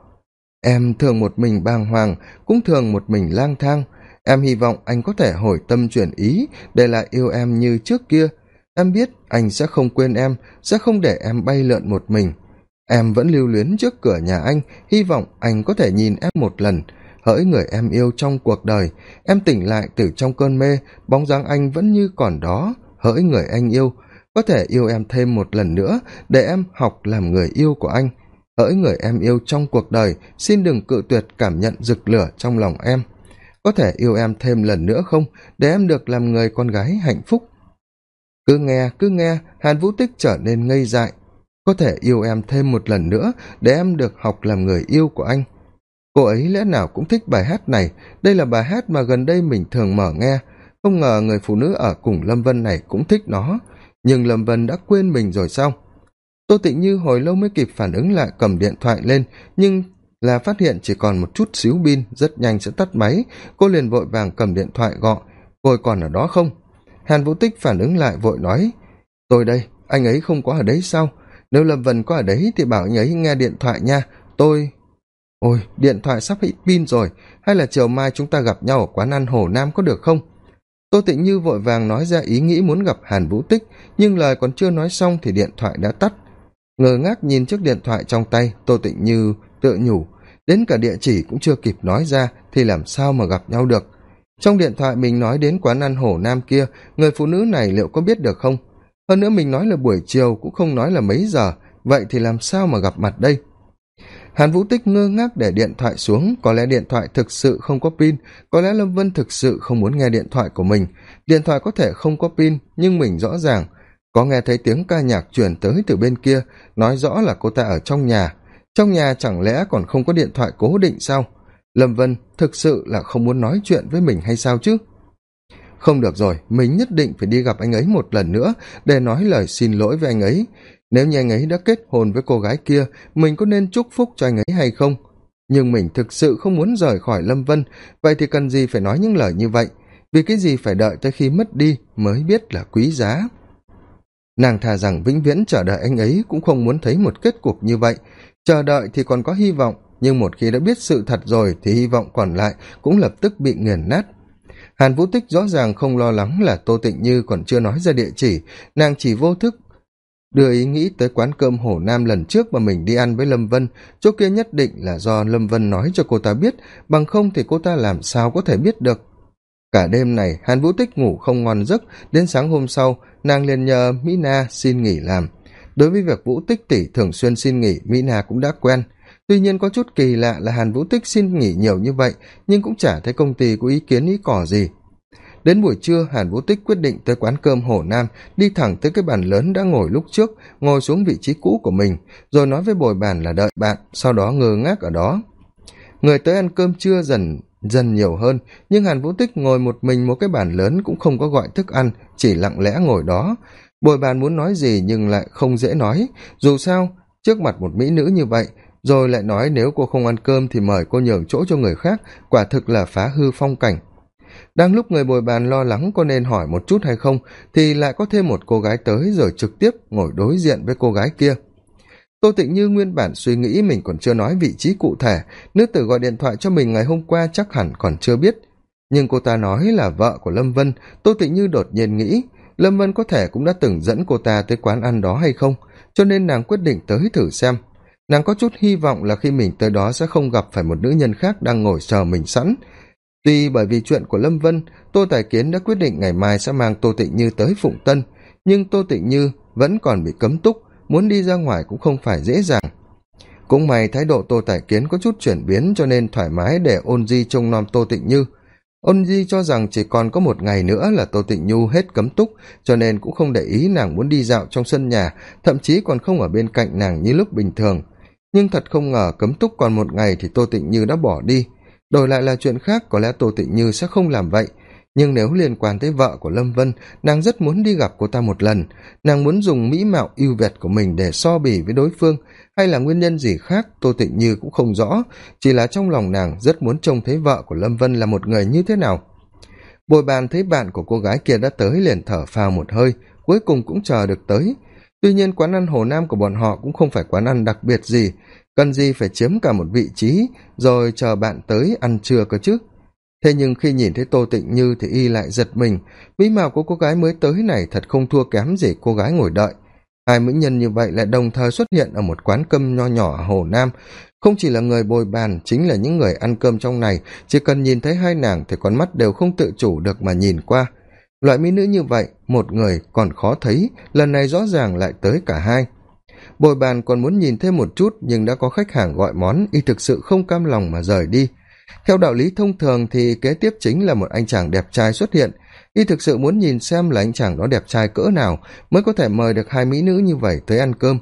Em thường một mình bàng hoàng, cũng thường một mình lang thang. Em hy vọng anh có thể hồi tâm chuyển ý, để lại yêu em như trước kia. Em biết anh sẽ không quên em, sẽ không để em bay lượn một mình. Em vẫn lưu luyến trước cửa nhà anh, hy vọng anh có thể nhìn em một lần hỡi người em yêu trong cuộc đời. Em tỉnh lại từ trong cơn mê, bóng dáng anh vẫn như còn đó. Hỡi người anh yêu, có thể yêu em thêm một lần nữa, để em học làm người yêu của anh. Hỡi người em yêu trong cuộc đời, xin đừng cự tuyệt cảm nhận rực lửa trong lòng em. Có thể yêu em thêm lần nữa không? Để em được làm người con gái hạnh phúc. Cứ nghe cứ nghe, hàn vũ tích trở nên ngây dại. Có thể yêu em thêm một lần nữa, để em được học làm người yêu của anh cô ấy lẽ nào cũng thích bài hát này. Đây là bài hát mà gần đây mình thường mở nghe. Không ngờ người phụ nữ ở cùng lâm vân này cũng thích nó. Nhưng lâm vân đã quên mình rồi sao? Tô tịnh như hồi lâu mới kịp phản ứng lại cầm điện thoại lên, nhưng là phát hiện chỉ còn một chút xíu pin, rất nhanh sẽ tắt máy. Cô liền vội vàng cầm điện thoại gọi, cô còn ở đó không? Hàn vũ tích phản ứng lại vội nói, tôi đây, anh ấy không có ở đấy sao? Nếu lâm vân có ở đấy thì bảo anh ấy nghe điện thoại nha. Tôi ôi, điện thoại sắp hết pin rồi. Hay là chiều mai chúng ta gặp nhau ở quán ăn hồ nam có được không? Tô tịnh như vội vàng nói ra ý nghĩ muốn gặp hàn vũ tích, nhưng lời còn chưa nói xong thì điện thoại đã tắt. Ngờ ngác nhìn chiếc điện thoại trong tay, tô tịnh như tự nhủ, đến cả địa chỉ cũng chưa kịp nói ra, thì làm sao mà gặp nhau được? Trong điện thoại mình nói đến quán ăn hổ nam kia, người phụ nữ này liệu có biết được không? Hơn nữa mình nói là buổi chiều cũng không nói là mấy giờ, vậy thì làm sao mà gặp mặt đây? Hàn vũ tích ngơ ngác để điện thoại xuống, có lẽ điện thoại thực sự không có pin, có lẽ lâm vân thực sự không muốn nghe điện thoại của mình. Điện thoại có thể không có pin, nhưng mình rõ ràng. Có nghe thấy tiếng ca nhạc truyền tới từ bên kia, nói rõ là cô ta ở trong nhà. Trong nhà chẳng lẽ còn không có điện thoại cố định sao? Lâm vân thực sự là không muốn nói chuyện với mình hay sao chứ? Không được rồi, mình nhất định phải đi gặp anh ấy một lần nữa để nói lời xin lỗi với anh ấy nếu như anh ấy đã kết hôn với cô gái kia, mình có nên chúc phúc cho anh ấy hay không? Nhưng mình thực sự không muốn rời khỏi lâm vân, vậy thì cần gì phải nói những lời như vậy? Vì cái gì phải đợi tới khi mất đi mới biết là quý giá? Nàng thà rằng vĩnh viễn chờ đợi anh ấy cũng không muốn thấy một kết cục như vậy. Chờ đợi thì còn có hy vọng, nhưng một khi đã biết sự thật rồi thì hy vọng còn lại cũng lập tức bị nghiền nát. Hàn vũ tích rõ ràng không lo lắng là tô tịnh như còn chưa nói ra địa chỉ. Nàng chỉ vô thức đưa ý nghĩ tới quán cơm hổ nam lần trước mà mình đi ăn với lâm vân, chỗ kia nhất định là do lâm vân nói cho cô ta biết, bằng không thì cô ta làm sao có thể biết được. Cả đêm này, hàn vũ tích ngủ không ngon giấc, đến sáng hôm sau, nàng liền nhờ mỹ na xin nghỉ làm. Đối với việc vũ tích tỷ thường xuyên xin nghỉ, mỹ na cũng đã quen. Tuy nhiên có chút kỳ lạ là hàn vũ tích xin nghỉ nhiều như vậy, nhưng cũng chả thấy công ty có ý kiến ý cỏ gì đến buổi trưa, hàn vũ tích quyết định tới quán cơm hồ nam, đi thẳng tới cái bàn lớn đã ngồi lúc trước, ngồi xuống vị trí cũ của mình, rồi nói với bồi bàn là đợi bạn sau đó ngơ ngác ở đó. Người tới ăn cơm trưa dần dần nhiều hơn, nhưng hàn vũ tích ngồi một mình một cái bàn lớn cũng không có gọi thức ăn, chỉ lặng lẽ ngồi đó. Bồi bàn muốn nói gì nhưng lại không dễ nói, dù sao, trước mặt một mỹ nữ như vậy, rồi lại nói nếu cô không ăn cơm thì mời cô nhường chỗ cho người khác, quả thực là phá hư phong cảnh đang lúc người bồi bàn lo lắng có nên hỏi một chút hay không, thì lại có thêm một cô gái tới rồi trực tiếp ngồi đối diện với cô gái kia. Tô tịnh như nguyên bản suy nghĩ mình còn chưa nói vị trí cụ thể, nữ tử gọi điện thoại cho mình ngày hôm qua chắc hẳn còn chưa biết. Nhưng cô ta nói là vợ của lâm vân, tô tịnh như đột nhiên nghĩ, lâm vân có thể cũng đã từng dẫn cô ta tới quán ăn đó hay không, cho nên nàng quyết định tới thử xem. Nàng có chút hy vọng là khi mình tới đó sẽ không gặp phải một nữ nhân khác đang ngồi chờ mình sẵn tuy bởi vì chuyện của lâm vân, tô tài kiến đã quyết định ngày mai sẽ mang tô tịnh như tới phụng tân. Nhưng tô tịnh như vẫn còn bị cấm túc, muốn đi ra ngoài cũng không phải dễ dàng. Cũng may thái độ tô tài kiến có chút chuyển biến cho nên thoải mái để ôn di trông nom tô tịnh như. Ôn di cho rằng chỉ còn có một ngày nữa là tô tịnh nhu hết cấm túc, cho nên cũng không để ý nàng muốn đi dạo trong sân nhà, thậm chí còn không ở bên cạnh nàng như lúc bình thường. Nhưng thật không ngờ cấm túc còn một ngày thì tô tịnh như đã bỏ đi đổi lại là chuyện khác, có lẽ tô tịnh như sẽ không làm vậy. Nhưng nếu liên quan tới vợ của lâm vân, nàng rất muốn đi gặp cô ta một lần. Nàng muốn dùng mỹ mạo ưu việt của mình để so bì với đối phương. Hay là nguyên nhân gì khác, tô tịnh như cũng không rõ. Chỉ là trong lòng nàng rất muốn trông thấy vợ của lâm vân là một người như thế nào. Bồi bàn thấy bạn của cô gái kia đã tới liền thở phào một hơi, cuối cùng cũng chờ được tới. Tuy nhiên quán ăn hồ nam của bọn họ cũng không phải quán ăn đặc biệt gì cần gì phải chiếm cả một vị trí rồi chờ bạn tới ăn trưa cơ chứ? Thế nhưng khi nhìn thấy tô tịnh như thì y lại giật mình. Mỹ mạo của cô gái mới tới này thật không thua kém gì cô gái ngồi đợi. Hai mỹ nhân như vậy lại đồng thời xuất hiện ở một quán cơm nho nhỏ ở hồ nam. Không chỉ là người bồi bàn, chính là những người ăn cơm trong này. Chỉ cần nhìn thấy hai nàng thì con mắt đều không tự chủ được mà nhìn qua. Loại mỹ nữ như vậy, một người còn khó thấy, lần này rõ ràng lại tới cả hai bồi bàn còn muốn nhìn thêm một chút, nhưng đã có khách hàng gọi món, y thực sự không cam lòng mà rời đi. Theo đạo lý thông thường thì kế tiếp chính là một anh chàng đẹp trai xuất hiện. Y thực sự muốn nhìn xem là anh chàng đó đẹp trai cỡ nào mới có thể mời được hai mỹ nữ như vậy tới ăn cơm.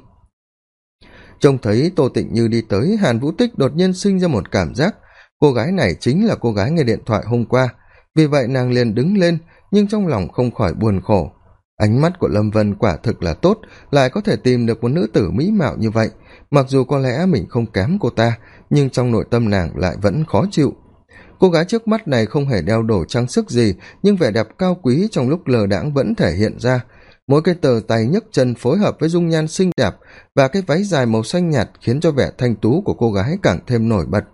Trông thấy tô tịnh như đi tới, hàn vũ tích đột nhiên sinh ra một cảm giác. Cô gái này chính là cô gái nghe điện thoại hôm qua. Vì vậy nàng liền đứng lên, nhưng trong lòng không khỏi buồn khổ ánh mắt của lâm vân quả thực là tốt, lại có thể tìm được một nữ tử mỹ mạo như vậy. Mặc dù có lẽ mình không kém cô ta, nhưng trong nội tâm nàng lại vẫn khó chịu. Cô gái trước mắt này không hề đeo đồ trang sức gì, nhưng vẻ đẹp cao quý trong lúc lờ đãng vẫn thể hiện ra. Mỗi cái tờ tay nhấc chân phối hợp với dung nhan xinh đẹp và cái váy dài màu xanh nhạt khiến cho vẻ thanh tú của cô gái càng thêm nổi bật.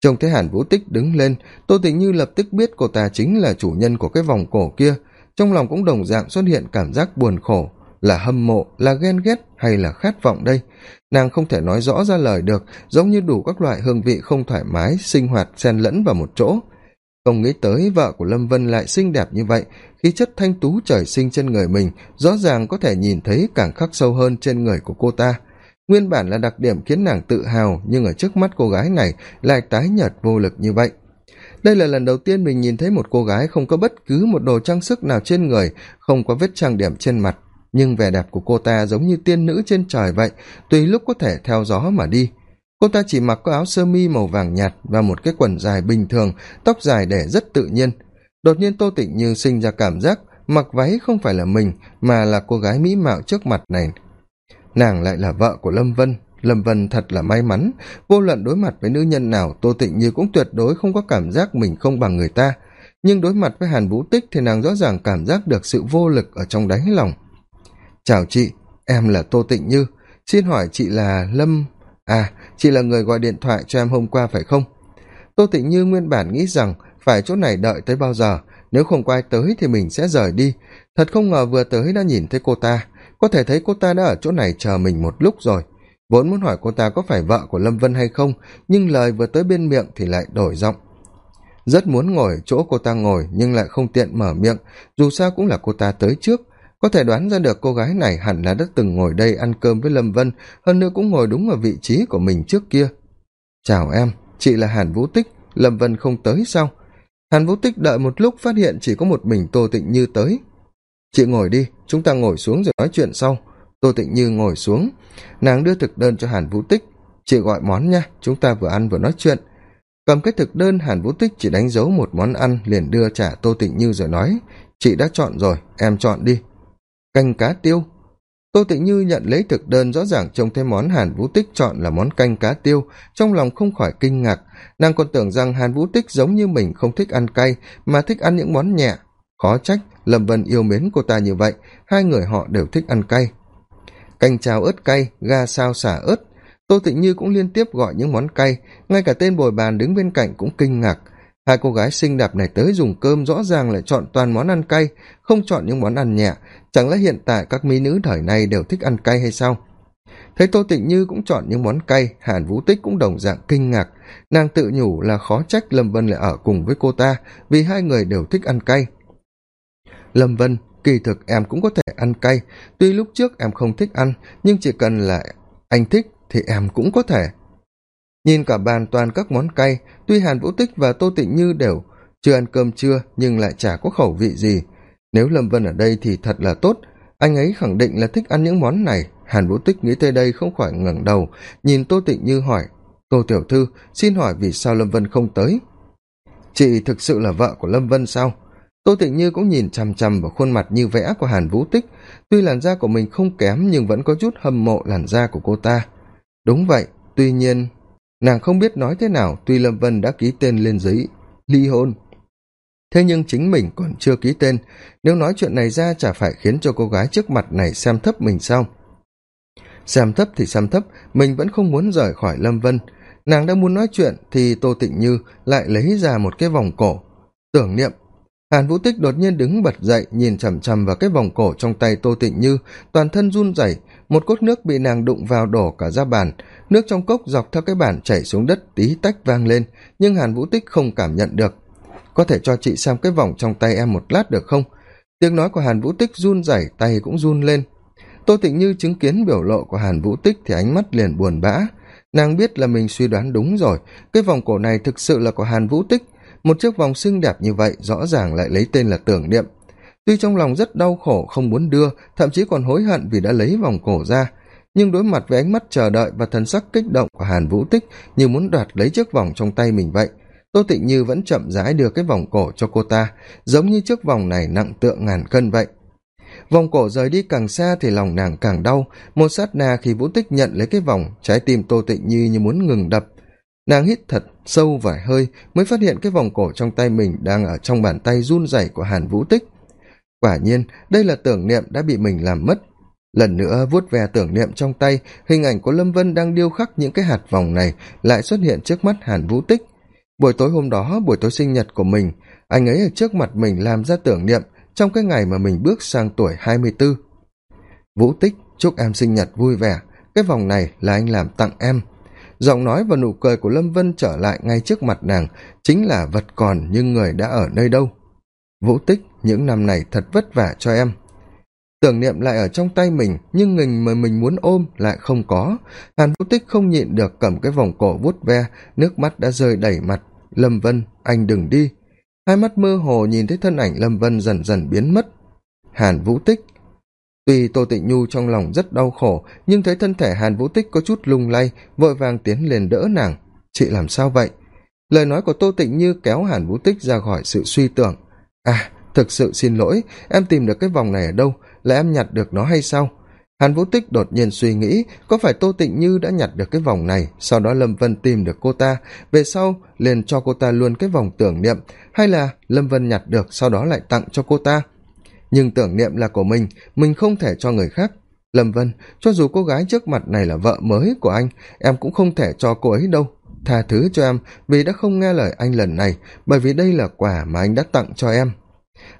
Trông thấy hàn vũ tích đứng lên, tô tịnh như lập tức biết cô ta chính là chủ nhân của cái vòng cổ kia trong lòng cũng đồng dạng xuất hiện cảm giác buồn khổ. Là hâm mộ, là ghen ghét hay là khát vọng đây? Nàng không thể nói rõ ra lời được, giống như đủ các loại hương vị không thoải mái, sinh hoạt xen lẫn vào một chỗ. Không nghĩ tới vợ của lâm vân lại xinh đẹp như vậy, khí chất thanh tú trời sinh trên người mình, rõ ràng có thể nhìn thấy càng khắc sâu hơn trên người của cô ta. Nguyên bản là đặc điểm khiến nàng tự hào, nhưng ở trước mắt cô gái này lại tái nhợt vô lực như vậy đây là lần đầu tiên mình nhìn thấy một cô gái không có bất cứ một đồ trang sức nào trên người, không có vết trang điểm trên mặt. Nhưng vẻ đẹp của cô ta giống như tiên nữ trên trời vậy, tùy lúc có thể theo gió mà đi. Cô ta chỉ mặc có áo sơ mi màu vàng nhạt và một cái quần dài bình thường, tóc dài để rất tự nhiên. Đột nhiên tô tịnh như sinh ra cảm giác mặc váy không phải là mình, mà là cô gái mỹ mạo trước mặt này. Nàng lại là vợ của lâm vân lâm vân thật là may mắn. Vô luận đối mặt với nữ nhân nào, tô tịnh như cũng tuyệt đối không có cảm giác mình không bằng người ta. Nhưng đối mặt với hàn vũ tích thì nàng rõ ràng cảm giác được sự vô lực ở trong đáy lòng. Chào chị, em là tô tịnh như. Xin hỏi chị là lâm à chị là người gọi điện thoại cho em hôm qua phải không? Tô tịnh như nguyên bản nghĩ rằng phải chỗ này đợi tới bao giờ, nếu không có ai tới thì mình sẽ rời đi. Thật không ngờ vừa tới đã nhìn thấy cô ta. Có thể thấy cô ta đã ở chỗ này chờ mình một lúc rồi vốn muốn hỏi cô ta có phải vợ của lâm vân hay không, nhưng lời vừa tới bên miệng thì lại đổi giọng. Rất muốn ngồi chỗ cô ta ngồi, nhưng lại không tiện mở miệng. Dù sao cũng là cô ta tới trước. Có thể đoán ra được cô gái này hẳn là đã từng ngồi đây ăn cơm với lâm vân, hơn nữa cũng ngồi đúng ở vị trí của mình trước kia. Chào em, chị là hàn vũ tích. Lâm vân không tới sao? Hàn vũ tích đợi một lúc phát hiện chỉ có một mình tô tịnh như tới. Chị ngồi đi, chúng ta ngồi xuống rồi nói chuyện sau tô tịnh như ngồi xuống. Nàng đưa thực đơn cho hàn vũ tích. Chị gọi món nha, chúng ta vừa ăn vừa nói chuyện. Cầm cái thực đơn, hàn vũ tích chỉ đánh dấu một món ăn, liền đưa trả tô tịnh như rồi nói, chị đã chọn rồi, em chọn đi. Canh cá tiêu. Tô tịnh như nhận lấy thực đơn, rõ ràng trông thấy món hàn vũ tích chọn là món canh cá tiêu, trong lòng không khỏi kinh ngạc. Nàng còn tưởng rằng hàn vũ tích giống như mình không thích ăn cay, mà thích ăn những món nhẹ. Khó trách, lâm vân yêu mến cô ta như vậy, hai người họ đều thích ăn cay canh cháo ớt cay, ga sao xả ớt. Tô tịnh như cũng liên tiếp gọi những món cay. Ngay cả tên bồi bàn đứng bên cạnh cũng kinh ngạc. Hai cô gái xinh đẹp này tới dùng cơm rõ ràng lại chọn toàn món ăn cay, không chọn những món ăn nhẹ. Chẳng lẽ hiện tại các mỹ nữ thời nay đều thích ăn cay hay sao? Thấy tô tịnh như cũng chọn những món cay, hàn vũ tích cũng đồng dạng kinh ngạc. Nàng tự nhủ là khó trách lâm vân lại ở cùng với cô ta, vì hai người đều thích ăn cay. Lâm vân kỳ thực em cũng có thể ăn cay. Tuy lúc trước em không thích ăn, nhưng chỉ cần là anh thích thì em cũng có thể. Nhìn cả bàn toàn các món cay, tuy hàn vũ tích và tô tịnh như đều chưa ăn cơm trưa, nhưng lại chả có khẩu vị gì. Nếu lâm vân ở đây thì thật là tốt. Anh ấy khẳng định là thích ăn những món này. Hàn vũ tích nghĩ tới đây không khỏi ngẩng đầu, nhìn tô tịnh như hỏi, tô tiểu thư, xin hỏi vì sao lâm vân không tới? Chị thực sự là vợ của lâm vân sao? Tô tịnh như cũng nhìn chằm chằm vào khuôn mặt như vẽ của hàn vũ tích. Tuy làn da của mình không kém, nhưng vẫn có chút hâm mộ làn da của cô ta. Đúng vậy, tuy nhiên, nàng không biết nói thế nào, tuy lâm vân đã ký tên lên giấy ly hôn. Thế nhưng chính mình còn chưa ký tên. Nếu nói chuyện này ra chả phải khiến cho cô gái trước mặt này xem thấp mình sao? Xem thấp thì xem thấp, mình vẫn không muốn rời khỏi lâm vân. Nàng đã muốn nói chuyện thì tô tịnh như lại lấy ra một cái vòng cổ. Tưởng niệm hàn vũ tích đột nhiên đứng bật dậy, nhìn chằm chằm vào cái vòng cổ trong tay tô tịnh như, toàn thân run rẩy, một cốt nước bị nàng đụng vào đổ cả ra bàn. Nước trong cốc dọc theo cái bàn chảy xuống đất tí tách vang lên, nhưng hàn vũ tích không cảm nhận được. Có thể cho chị xem cái vòng trong tay em một lát được không? Tiếng nói của hàn vũ tích run rẩy, tay cũng run lên. Tô tịnh như chứng kiến biểu lộ của hàn vũ tích thì ánh mắt liền buồn bã. Nàng biết là mình suy đoán đúng rồi, cái vòng cổ này thực sự là của hàn vũ tích một chiếc vòng xinh đẹp như vậy rõ ràng lại lấy tên là tưởng niệm. Tuy trong lòng rất đau khổ, không muốn đưa, thậm chí còn hối hận vì đã lấy vòng cổ ra. Nhưng đối mặt với ánh mắt chờ đợi và thần sắc kích động của hàn vũ tích như muốn đoạt lấy chiếc vòng trong tay mình vậy, tô tịnh như vẫn chậm rãi đưa cái vòng cổ cho cô ta, giống như chiếc vòng này nặng tượng ngàn cân vậy. Vòng cổ rời đi càng xa thì lòng nàng càng đau. Một sát na khi vũ tích nhận lấy cái vòng, trái tim tô tịnh như như muốn ngừng đập nàng hít thật sâu vài hơi mới phát hiện cái vòng cổ trong tay mình đang ở trong bàn tay run rẩy của hàn vũ tích. Quả nhiên, đây là tưởng niệm đã bị mình làm mất. Lần nữa vuốt ve tưởng niệm trong tay, hình ảnh của lâm vân đang điêu khắc những cái hạt vòng này lại xuất hiện trước mắt hàn vũ tích. Buổi tối hôm đó, buổi tối sinh nhật của mình, anh ấy ở trước mặt mình làm ra tưởng niệm trong cái ngày mà mình bước sang tuổi hai mươi b ố vũ tích, chúc em sinh nhật vui vẻ. Cái vòng này là anh làm tặng em giọng nói và nụ cười của lâm vân trở lại ngay trước mặt nàng chính là vật còn nhưng người đã ở nơi đâu. Vũ tích, những năm này thật vất vả cho em. Tưởng niệm lại ở trong tay mình, nhưng người mà mình muốn ôm lại không có. Hàn vũ tích không nhịn được cầm cái vòng cổ vuốt ve, nước mắt đã rơi đầy mặt. Lâm vân, anh đừng đi. Hai mắt mơ hồ nhìn thấy thân ảnh lâm vân dần dần biến mất. Hàn vũ tích tuy tô tịnh nhu trong lòng rất đau khổ, nhưng thấy thân thể hàn vũ tích có chút lung lay, vội vàng tiến lên đỡ nàng. Chị làm sao vậy? Lời nói của tô tịnh như kéo hàn vũ tích ra khỏi sự suy tưởng. À thực sự xin lỗi, em tìm được cái vòng này ở đâu? Là em nhặt được nó hay sao? Hàn vũ tích đột nhiên suy nghĩ, có phải tô tịnh như đã nhặt được cái vòng này, sau đó lâm vân tìm được cô ta? Về sau, liền cho cô ta luôn cái vòng tưởng niệm, hay là lâm vân nhặt được, sau đó lại tặng cho cô ta? Nhưng tưởng niệm là của mình mình không thể cho người khác. Lâm vân, cho dù cô gái trước mặt này là vợ mới của anh, em cũng không thể cho cô ấy đâu. Tha thứ cho em vì đã không nghe lời anh lần này, bởi vì đây là quà mà anh đã tặng cho em.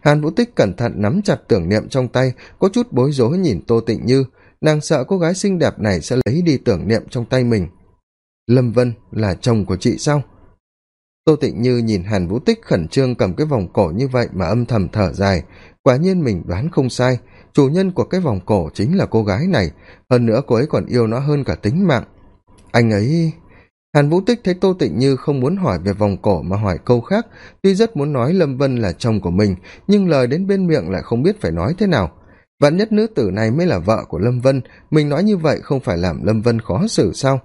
Hàn vũ tích cẩn thận nắm chặt tưởng niệm trong tay, có chút bối rối nhìn tô tịnh như. Nàng sợ cô gái xinh đẹp này sẽ lấy đi tưởng niệm trong tay mình. Lâm vân, là chồng của chị sao? Tô tịnh như nhìn hàn vũ tích khẩn trương cầm cái vòng cổ như vậy mà âm thầm thở dài quả nhiên mình đoán không sai, chủ nhân của cái vòng cổ chính là cô gái này, hơn nữa cô ấy còn yêu nó hơn cả tính mạng. Anh ấy, hàn vũ tích thấy tô tịnh như không muốn hỏi về vòng cổ mà hỏi câu khác, tuy rất muốn nói lâm vân là chồng của mình, nhưng lời đến bên miệng lại không biết phải nói thế nào. Vạn nhất nữ tử này mới là vợ của lâm vân, mình nói như vậy không phải làm lâm vân khó xử sao?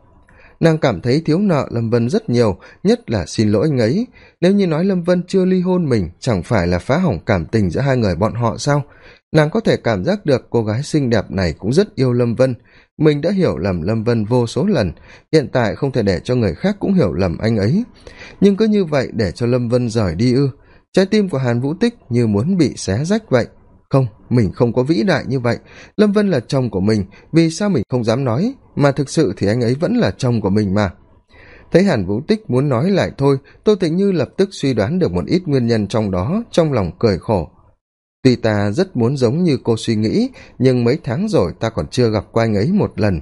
Nàng cảm thấy thiếu nợ lâm vân rất nhiều, nhất là xin lỗi anh ấy. Nếu như nói lâm vân chưa ly hôn mình, chẳng phải là phá hỏng cảm tình giữa hai người bọn họ sao? Nàng có thể cảm giác được cô gái xinh đẹp này cũng rất yêu lâm vân. Mình đã hiểu lầm lâm vân vô số lần, hiện tại không thể để cho người khác cũng hiểu lầm anh ấy. Nhưng cứ như vậy để cho lâm vân rời đi ư. Trái tim của hàn vũ tích như muốn bị xé rách vậy không? Mình không có vĩ đại như vậy. Lâm vân là chồng của mình. Vì sao mình không dám nói? Mà thực sự thì anh ấy vẫn là chồng của mình mà. Thấy hàn vũ tích muốn nói lại thôi, tô tịnh như lập tức suy đoán được một ít nguyên nhân trong đó, trong lòng cười khổ. Tuy ta rất muốn giống như cô suy nghĩ, nhưng mấy tháng rồi ta còn chưa gặp qua anh ấy một lần.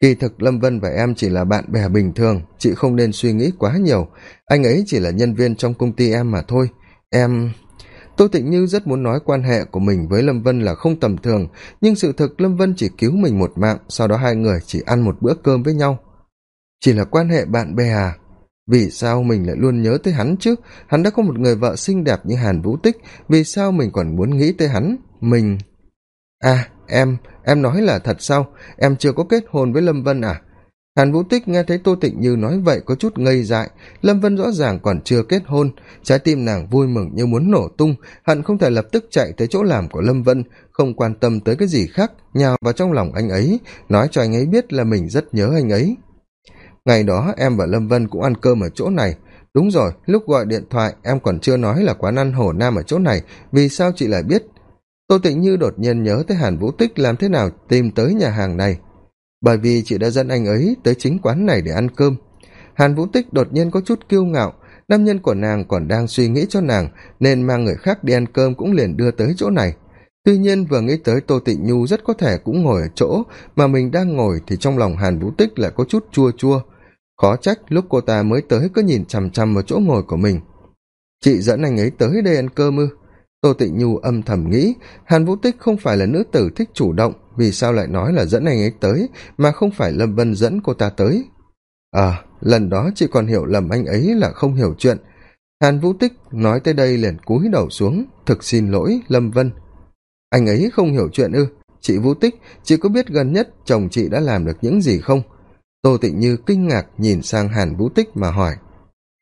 Kỳ thực lâm vân và em chỉ là bạn bè bình thường, chị không nên suy nghĩ quá nhiều. Anh ấy chỉ là nhân viên trong công ty em mà thôi. Em tô tịnh như rất muốn nói quan hệ của mình với lâm vân là không tầm thường, nhưng sự thực lâm vân chỉ cứu mình một mạng, sau đó hai người chỉ ăn một bữa cơm với nhau. Chỉ là quan hệ bạn bè à? Vì sao mình lại luôn nhớ tới hắn chứ? Hắn đã có một người vợ xinh đẹp như hàn vũ tích, vì sao mình còn muốn nghĩ tới hắn? Mình à em em nói là thật sao? Em chưa có kết hôn với lâm vân à? Hàn vũ tích nghe thấy tô tịnh như nói vậy có chút ngây dại. Lâm vân rõ ràng còn chưa kết hôn. Trái tim nàng vui mừng như muốn nổ tung. Hận không thể lập tức chạy tới chỗ làm của lâm vân, không quan tâm tới cái gì khác, nhào vào trong lòng anh ấy, nói cho anh ấy biết là mình rất nhớ anh ấy. Ngày đó em và lâm vân cũng ăn cơm ở chỗ này. Đúng rồi, lúc gọi điện thoại, em còn chưa nói là quán ăn hổ nam ở chỗ này. Vì sao chị lại biết? Tô tịnh như đột nhiên nhớ tới hàn vũ tích làm thế nào tìm tới nhà hàng này bởi vì chị đã dẫn anh ấy tới chính quán này để ăn cơm. Hàn vũ tích đột nhiên có chút kiêu ngạo. Nam nhân của nàng còn đang suy nghĩ cho nàng, nên mang người khác đi ăn cơm cũng liền đưa tới chỗ này. Tuy nhiên vừa nghĩ tới tô tịnh nhu rất có thể cũng ngồi ở chỗ mà mình đang ngồi thì trong lòng hàn vũ tích lại có chút chua chua. Khó trách lúc cô ta mới tới cứ nhìn chằm chằm vào chỗ ngồi của mình. Chị dẫn anh ấy tới đây ăn cơm ư? Tô tịnh nhu âm thầm nghĩ, hàn vũ tích không phải là nữ tử thích chủ động, vì sao lại nói là dẫn anh ấy tới, mà không phải lâm vân dẫn cô ta tới? À lần đó chị còn hiểu lầm anh ấy là không hiểu chuyện. Hàn vũ tích nói tới đây liền cúi đầu xuống, thực xin lỗi, lâm vân. Anh ấy không hiểu chuyện ư? Chị vũ tích, chị có biết gần nhất chồng chị đã làm được những gì không? Tô tịnh như kinh ngạc nhìn sang hàn vũ tích mà hỏi.